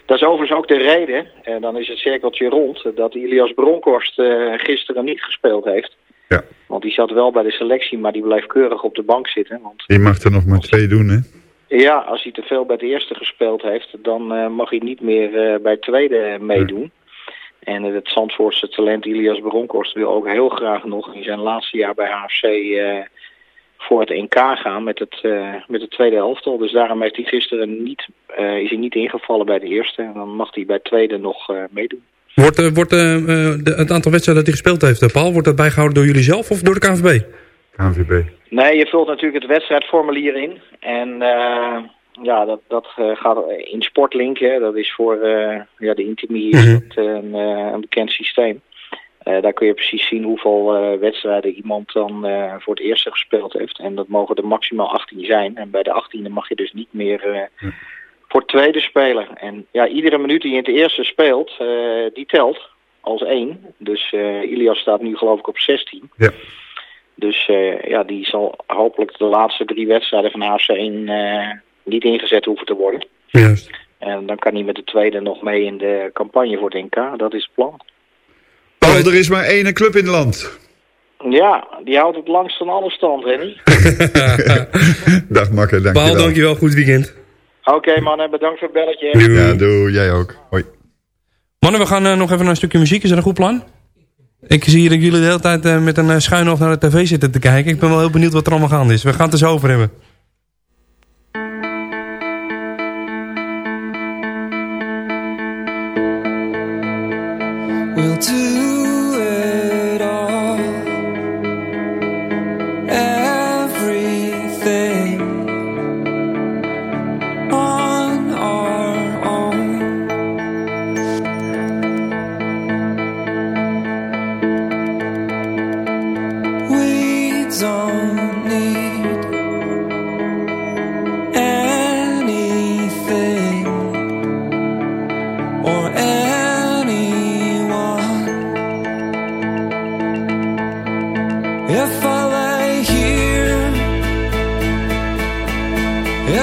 dat is overigens ook de reden, en dan is het cirkeltje rond, dat Ilias Bronkhorst gisteren niet gespeeld heeft. Ja. Want die zat wel bij de selectie, maar die bleef keurig op de bank zitten. Want Je mag er nog maar twee doen, hè? ja, als hij te veel bij de eerste gespeeld heeft, dan eh, mag hij niet meer eh, bij het tweede meedoen. En eh, het Zandvoortse talent Ilias Bronkhorst wil ook heel graag nog in zijn laatste jaar bij HFC voor het NK gaan met het, met het tweede elftal. Dus daarom heeft hij gisteren niet, is hij niet ingevallen bij de eerste. En dan mag hij bij het tweede nog meedoen. Wordt, eh, wordt eh, eh, de, het aantal wedstrijden dat hij gespeeld heeft, Paul, wordt dat bijgehouden door jullie zelf of door de KNVB? KNVB. Nee, je vult natuurlijk het wedstrijdformulier in. En eh, ja, dat, dat gaat in Sportlink. Hè, dat is voor eh, ja, de Intimi is dat, een, eh, een bekend systeem. Eh, daar kun je precies zien hoeveel eh, wedstrijden iemand dan eh, voor het eerste gespeeld heeft. En dat mogen er maximaal 18 zijn. En bij de 18e mag je dus niet meer eh, voor het tweede spelen. En ja, iedere minuut die je in het eerste speelt, eh, die telt als één. Dus eh, Ilias staat nu geloof ik op 16. Ja. Dus eh, ja, die zal hopelijk de laatste drie wedstrijden van HFC 1 eh, niet ingezet hoeven te worden. Juist. En dan kan hij met de tweede nog mee in de campagne voor het NK. Dat is het plan. Paul, er is maar één club in het land. Ja, die houdt het langst van alle stand, Henny. [LAUGHS] Dag Makker, dankjewel. Paul, dankjewel. Goed weekend. Oké mannen, bedankt voor het belletje. Ja, doe jij ook. Hoi. Mannen, we gaan eh, nog even naar een stukje muziek. Is dat een goed plan? Ik zie hier dat jullie de hele tijd eh, met een uh, schuin oog naar de tv zitten te kijken. Ik ben wel heel benieuwd wat er allemaal gaande is. We gaan het er zo over hebben.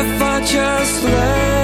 If I just lay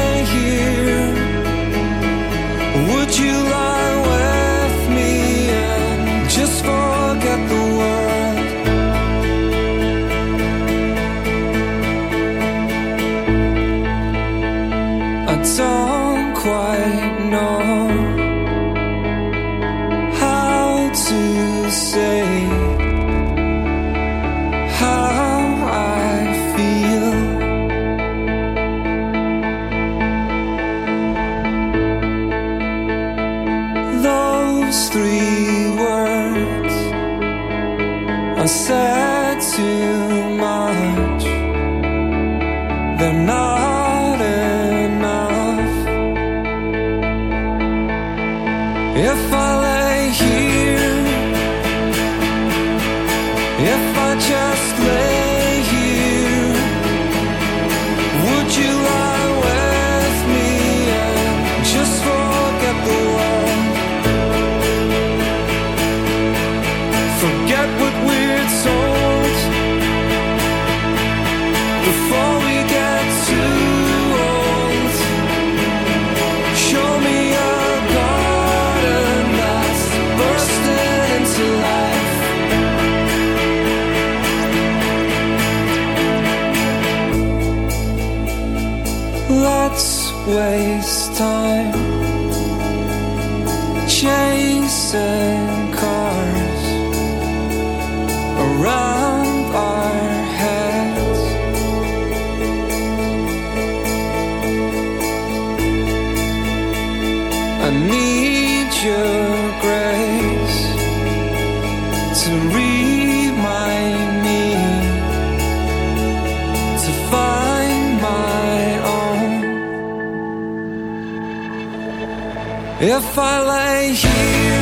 to remind me to find my own. If I lay here.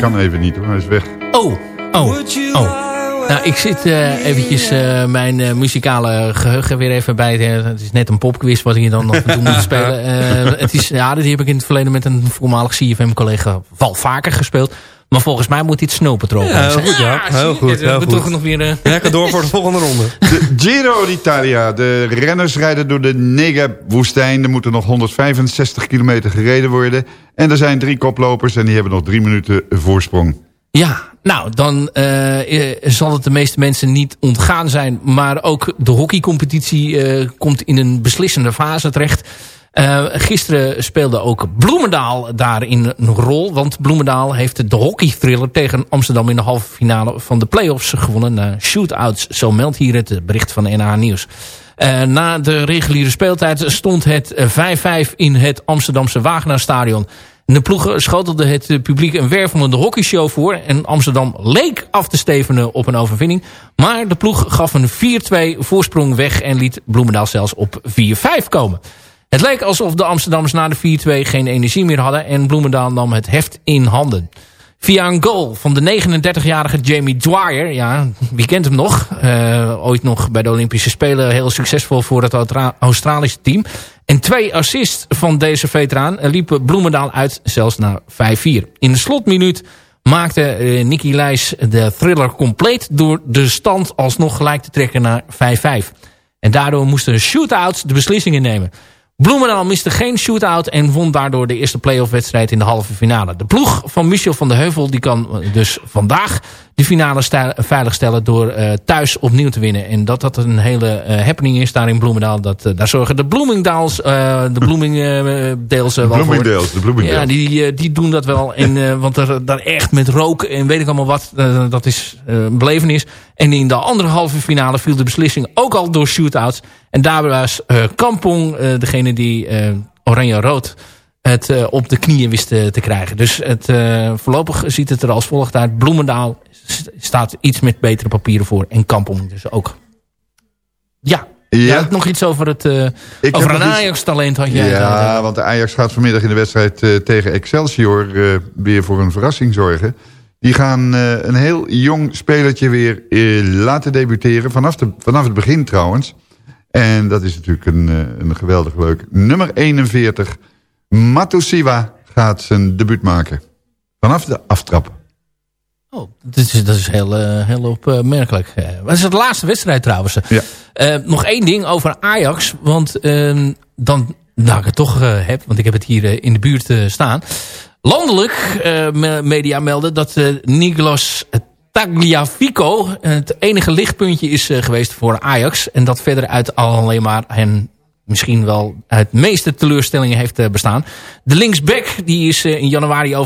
Kan even niet hoor, hij is weg. Oh, oh, oh. Nou, ik zit eh, eventjes eh, mijn eh, muzikale geheugen weer even bij. te- het is net een popquiz wat ik dan nog toe moet spelen. [LAUGHS] Eh, het is, ja, die heb ik in het verleden met een voormalig CFM-collega wel vaker gespeeld. Maar volgens mij moet dit Snow Patrol Ja, heel zijn. goed, ja. zie Heel goed, we heel hebben goed. toch nog weer... eh, Ja, ik ga door voor de [LAUGHS] volgende ronde. De Giro d'Italia. De renners rijden door de Negev-woestijn. Er moeten nog 165 kilometer gereden worden. En er zijn drie koplopers en die hebben nog drie minuten voorsprong. Ja, nou, dan eh, eh, zal het de meeste mensen niet ontgaan zijn. Maar ook de hockeycompetitie eh, komt in een beslissende fase terecht. Eh, gisteren speelde ook Bloemendaal daarin een rol. Want Bloemendaal heeft de hockeythriller tegen Amsterdam... in de halve finale van de play-offs gewonnen. Na shootouts, zo meldt hier het bericht van NH Nieuws. Eh, na de reguliere speeltijd stond het eh, 5-5 in het Amsterdamse Wagenaarstadion. En de ploegen schotelden het publiek een wervelende hockeyshow voor. En Amsterdam leek af te stevenen op een overwinning. Maar de ploeg gaf een 4-2 voorsprong weg en liet Bloemendaal zelfs op 4-5 komen. Het leek alsof de Amsterdammers na de 4-2 geen energie meer hadden. En Bloemendaal nam het heft in handen. Via een goal van de 39-jarige Jamie Dwyer. Ja, wie kent hem nog? Eh, ooit nog bij de Olympische Spelen heel succesvol voor het Austra- Australische team. En twee assists van deze veteraan liepen Bloemendaal uit zelfs naar 5-4. In de slotminuut maakte eh, Nicky Leijs de thriller compleet... door de stand alsnog gelijk te trekken naar 5-5. En daardoor moesten shootouts de beslissingen nemen. Bloemendaal miste geen shootout en won daardoor de eerste playoff wedstrijd in de halve finale. De ploeg van Michel van de Heuvel die kan dus vandaag de finale veiligstellen door eh, thuis opnieuw te winnen. En dat dat een hele eh, happening is daar in Bloemendaal. Dat, eh, daar zorgen de Bloomingdales, eh de [LAUGHS] Bloomingdales eh, wel voor. De Bloomingdales. Ja, die, die doen dat wel. En, want er, daar echt met rook en weet ik allemaal wat. dat is een belevenis. En in de andere halve finale viel de beslissing ook al door shootouts. En daar was Kampong degene die oranje-rood het eh, op de knieën wist eh, te krijgen. Dus het, eh, voorlopig ziet het er als volgt uit. Bloemendaal st- staat iets met betere papieren voor. En Kampong dus ook. Ja, had nog iets over het uh, over een Ajax-talent had jij. Ja, want de Ajax gaat vanmiddag in de wedstrijd tegen Excelsior weer voor een verrassing zorgen. Die gaan een heel jong spelertje weer laten debuteren. Vanaf, de, vanaf het begin trouwens. En dat is natuurlijk een, een geweldig leuk. Nummer 41, Matusiwa gaat zijn debuut maken. Vanaf de aftrap. Oh, dat is, dat is heel, eh, heel opmerkelijk. Uh, dat is de laatste wedstrijd trouwens. Eh, nog één ding over Ajax. Want ehm, dan, nou ik het toch eh, heb, want ik heb het hier eh, in de buurt eh, staan. Landelijk eh, me- media melden dat eh Nicolas Tagliafico het enige lichtpuntje is eh, geweest voor Ajax. En dat verder uit alleen maar hen misschien wel het meeste teleurstellingen heeft eh, bestaan. De linksback die is eh, in januari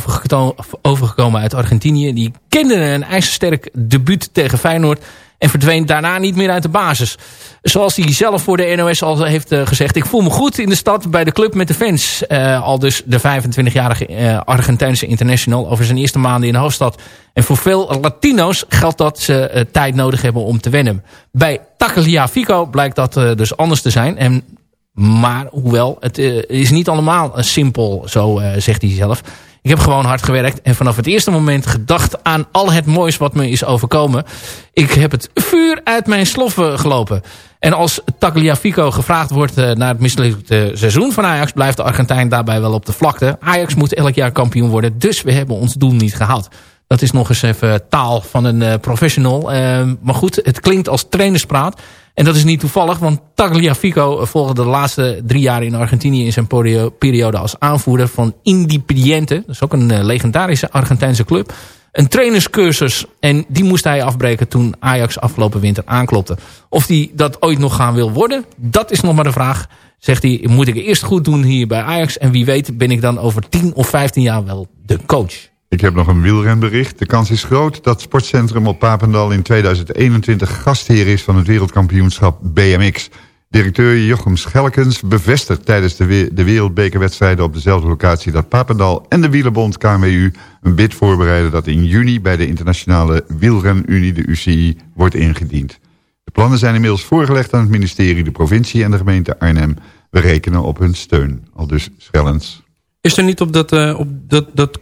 overgekomen uit Argentinië. Die kende een ijzersterk debuut tegen Feyenoord. En verdween daarna niet meer uit de basis. Zoals hij zelf voor de NOS al heeft eh, gezegd. Ik voel me goed in de stad bij de club met de fans. Al dus de 25-jarige eh, Argentijnse international over zijn eerste maanden in de hoofdstad. En voor veel Latino's geldt dat ze tijd nodig hebben om te wennen. Bij Tagliafico blijkt dat dus anders te zijn. En Maar hoewel, het eh, is niet allemaal eh, simpel, zo eh, zegt hij zelf. Ik heb gewoon hard gewerkt en vanaf het eerste moment gedacht aan al het moois wat me is overkomen. Ik heb het vuur uit mijn sloffen gelopen. En als Tagliafico gevraagd wordt naar het mislukte seizoen van Ajax... blijft de Argentijn daarbij wel op de vlakte. Ajax moet elk jaar kampioen worden, dus we hebben ons doel niet gehaald. Dat is nog eens even taal van een eh, professional. Eh, maar goed, het klinkt als trainerspraat. En dat is niet toevallig, want Tagliafico volgde de laatste drie jaar in Argentinië... in zijn periode als aanvoerder van Independiente. Dat is ook een eh, legendarische Argentijnse club. Een trainerscursus en die moest hij afbreken toen Ajax afgelopen winter aanklopte. Of hij dat ooit nog gaan wil worden, dat is nog maar de vraag. Zegt hij, moet ik eerst goed doen hier bij Ajax... en wie weet ben ik dan over 10 of 15 jaar wel de coach. Ik heb nog een wielrenbericht. De kans is groot dat Sportcentrum op Papendal in 2021 gastheer is van het wereldkampioenschap BMX. Directeur Jochem Schelkens bevestigt tijdens de, de wereldbekerwedstrijden op dezelfde locatie dat Papendal en de wielerbond KMU een bid voorbereiden dat in juni bij de internationale wielrenunie, de UCI, wordt ingediend. De plannen zijn inmiddels voorgelegd aan het ministerie, de provincie en de gemeente Arnhem. We rekenen op hun steun, al dus Schellens. Is er niet op dat, eh, op dat, dat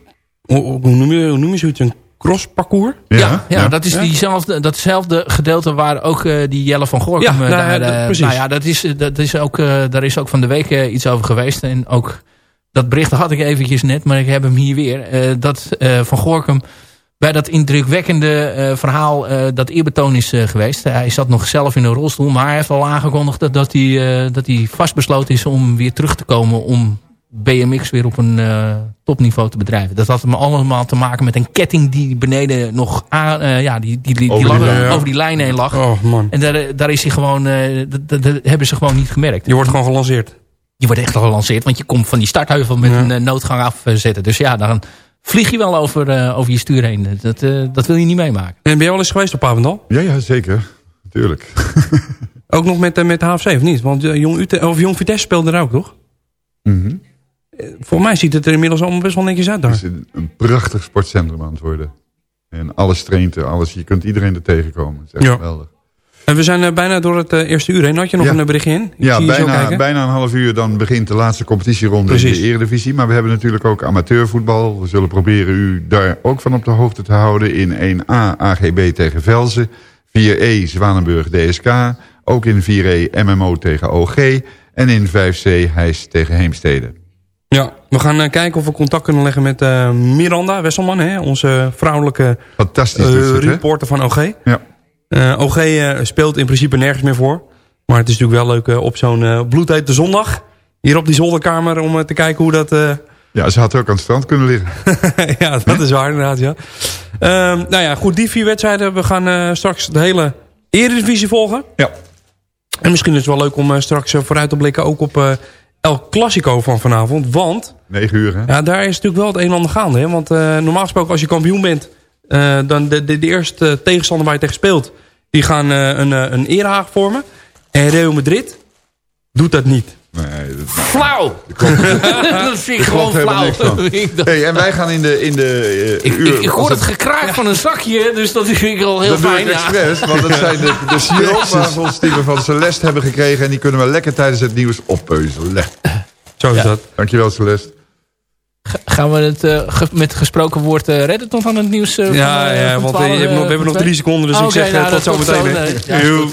hoe, noem je, hoe noem je zoiets, een crossparcours? Ja, ja, dat is diezelfde, datzelfde gedeelte waar ook eh, die Jelle van Gorkum... Ja, eh, nou, daar, ja, eh, precies. Nou ja, dat is, dat is ook, eh, daar is ook van de week iets over geweest. En ook dat bericht had ik eventjes net, maar ik heb hem hier weer. eh, dat eh, Van Gorkum bij dat indrukwekkende eh, verhaal eh, dat eerbetoon is eh, geweest. hij zat nog zelf in een rolstoel, maar hij heeft al aangekondigd dat, dat, hij, eh, dat hij vastbesloten is om weer terug te komen om BMX weer op een eh, topniveau te bedrijven. Dat had hem allemaal te maken met een ketting die beneden nog aan, eh, ja, die, die, die, Over die lag- over die lijn heen lag. Oh man. En daar, daar is hij gewoon, eh, dat, dat, dat hebben ze gewoon niet gemerkt. Je wordt gewoon gelanceerd. Je wordt echt gelanceerd, want je komt van die startheuvel met Ja. een noodgang afzetten. Dus ja, dan vlieg je wel over, eh, over je stuur heen. Dat, eh, dat wil je niet meemaken. En ben jij wel eens geweest op Papendal? Ja, ja, zeker. Natuurlijk. [LAUGHS] Ook nog met, met de HFC of niet? Want Jong, Ute, of Jong Vitesse speelde er ook, toch? Mhm. Voor mij ziet het er inmiddels allemaal best wel netjes uit daar. Het is een, prachtig sportcentrum aan het worden. En alles traint er, alles. Je kunt iedereen er tegenkomen. Het is echt Ja. geweldig. En we zijn eh, bijna door het eh, eerste uur heen. Had je nog Ja. een eh, berichtje in? Ik Ja, bijna, bijna een half uur dan begint de laatste competitieronde Precies. in de Eredivisie. Maar we hebben natuurlijk ook amateurvoetbal. We zullen proberen u daar ook van op de hoogte te houden. In 1A AGB tegen Velzen. 4E Zwanenburg DSK. Ook in 4E MMO tegen OG. En in 5C Heijs tegen Heemstede. Ja, we gaan eh, kijken of we contact kunnen leggen met eh, Miranda Wesselman. Hè, onze vrouwelijke eh, reporter van OG. Ja. OG speelt in principe nergens meer voor. Maar het is natuurlijk wel leuk op zo'n eh bloedhete zondag. Hier op die zolderkamer om te kijken hoe dat... Ja, ze had ook aan het strand kunnen liggen. [LAUGHS] ja, dat is waar inderdaad, ja. Ehm, nou ja, goed, die vier wedstrijden. We gaan straks de hele Eredivisie volgen. Ja. En misschien is het wel leuk om straks vooruit te blikken ook op El Clasico van vanavond. Want 9 uur, hè? ja, daar is natuurlijk wel het een en ander gaande. Hè? Want eh, normaal gesproken als je kampioen bent... eh, dan de, de, de eerste tegenstander waar je tegen speelt... die gaan eh, een, eh, een erehaag vormen. En Real Madrid doet dat niet. Nee, dat, Flauw! [LAUGHS] dat vind ik gewoon flauw. van. [LAUGHS] Ik Hey, en wij gaan in de, in de eh, ik, uur... ik, ik hoor het gekraak van een zakje, dus dat vind ik al heel dat fijn. ik ja. expres, want dat zijn de, de [LAUGHS] siroopwafels die we van Celeste hebben gekregen... en die kunnen we lekker tijdens het nieuws oppeuzelen. Zo is Ja. dat. Dankjewel, Celeste. Gaan we het eh, ge- met gesproken woord eh, redden tot aan het nieuws eh, Ja, van, ja van want 12, je hebt nog- we hebben nog van drie seconden. Dus ik Oké, zeg nou, tot dat zometeen.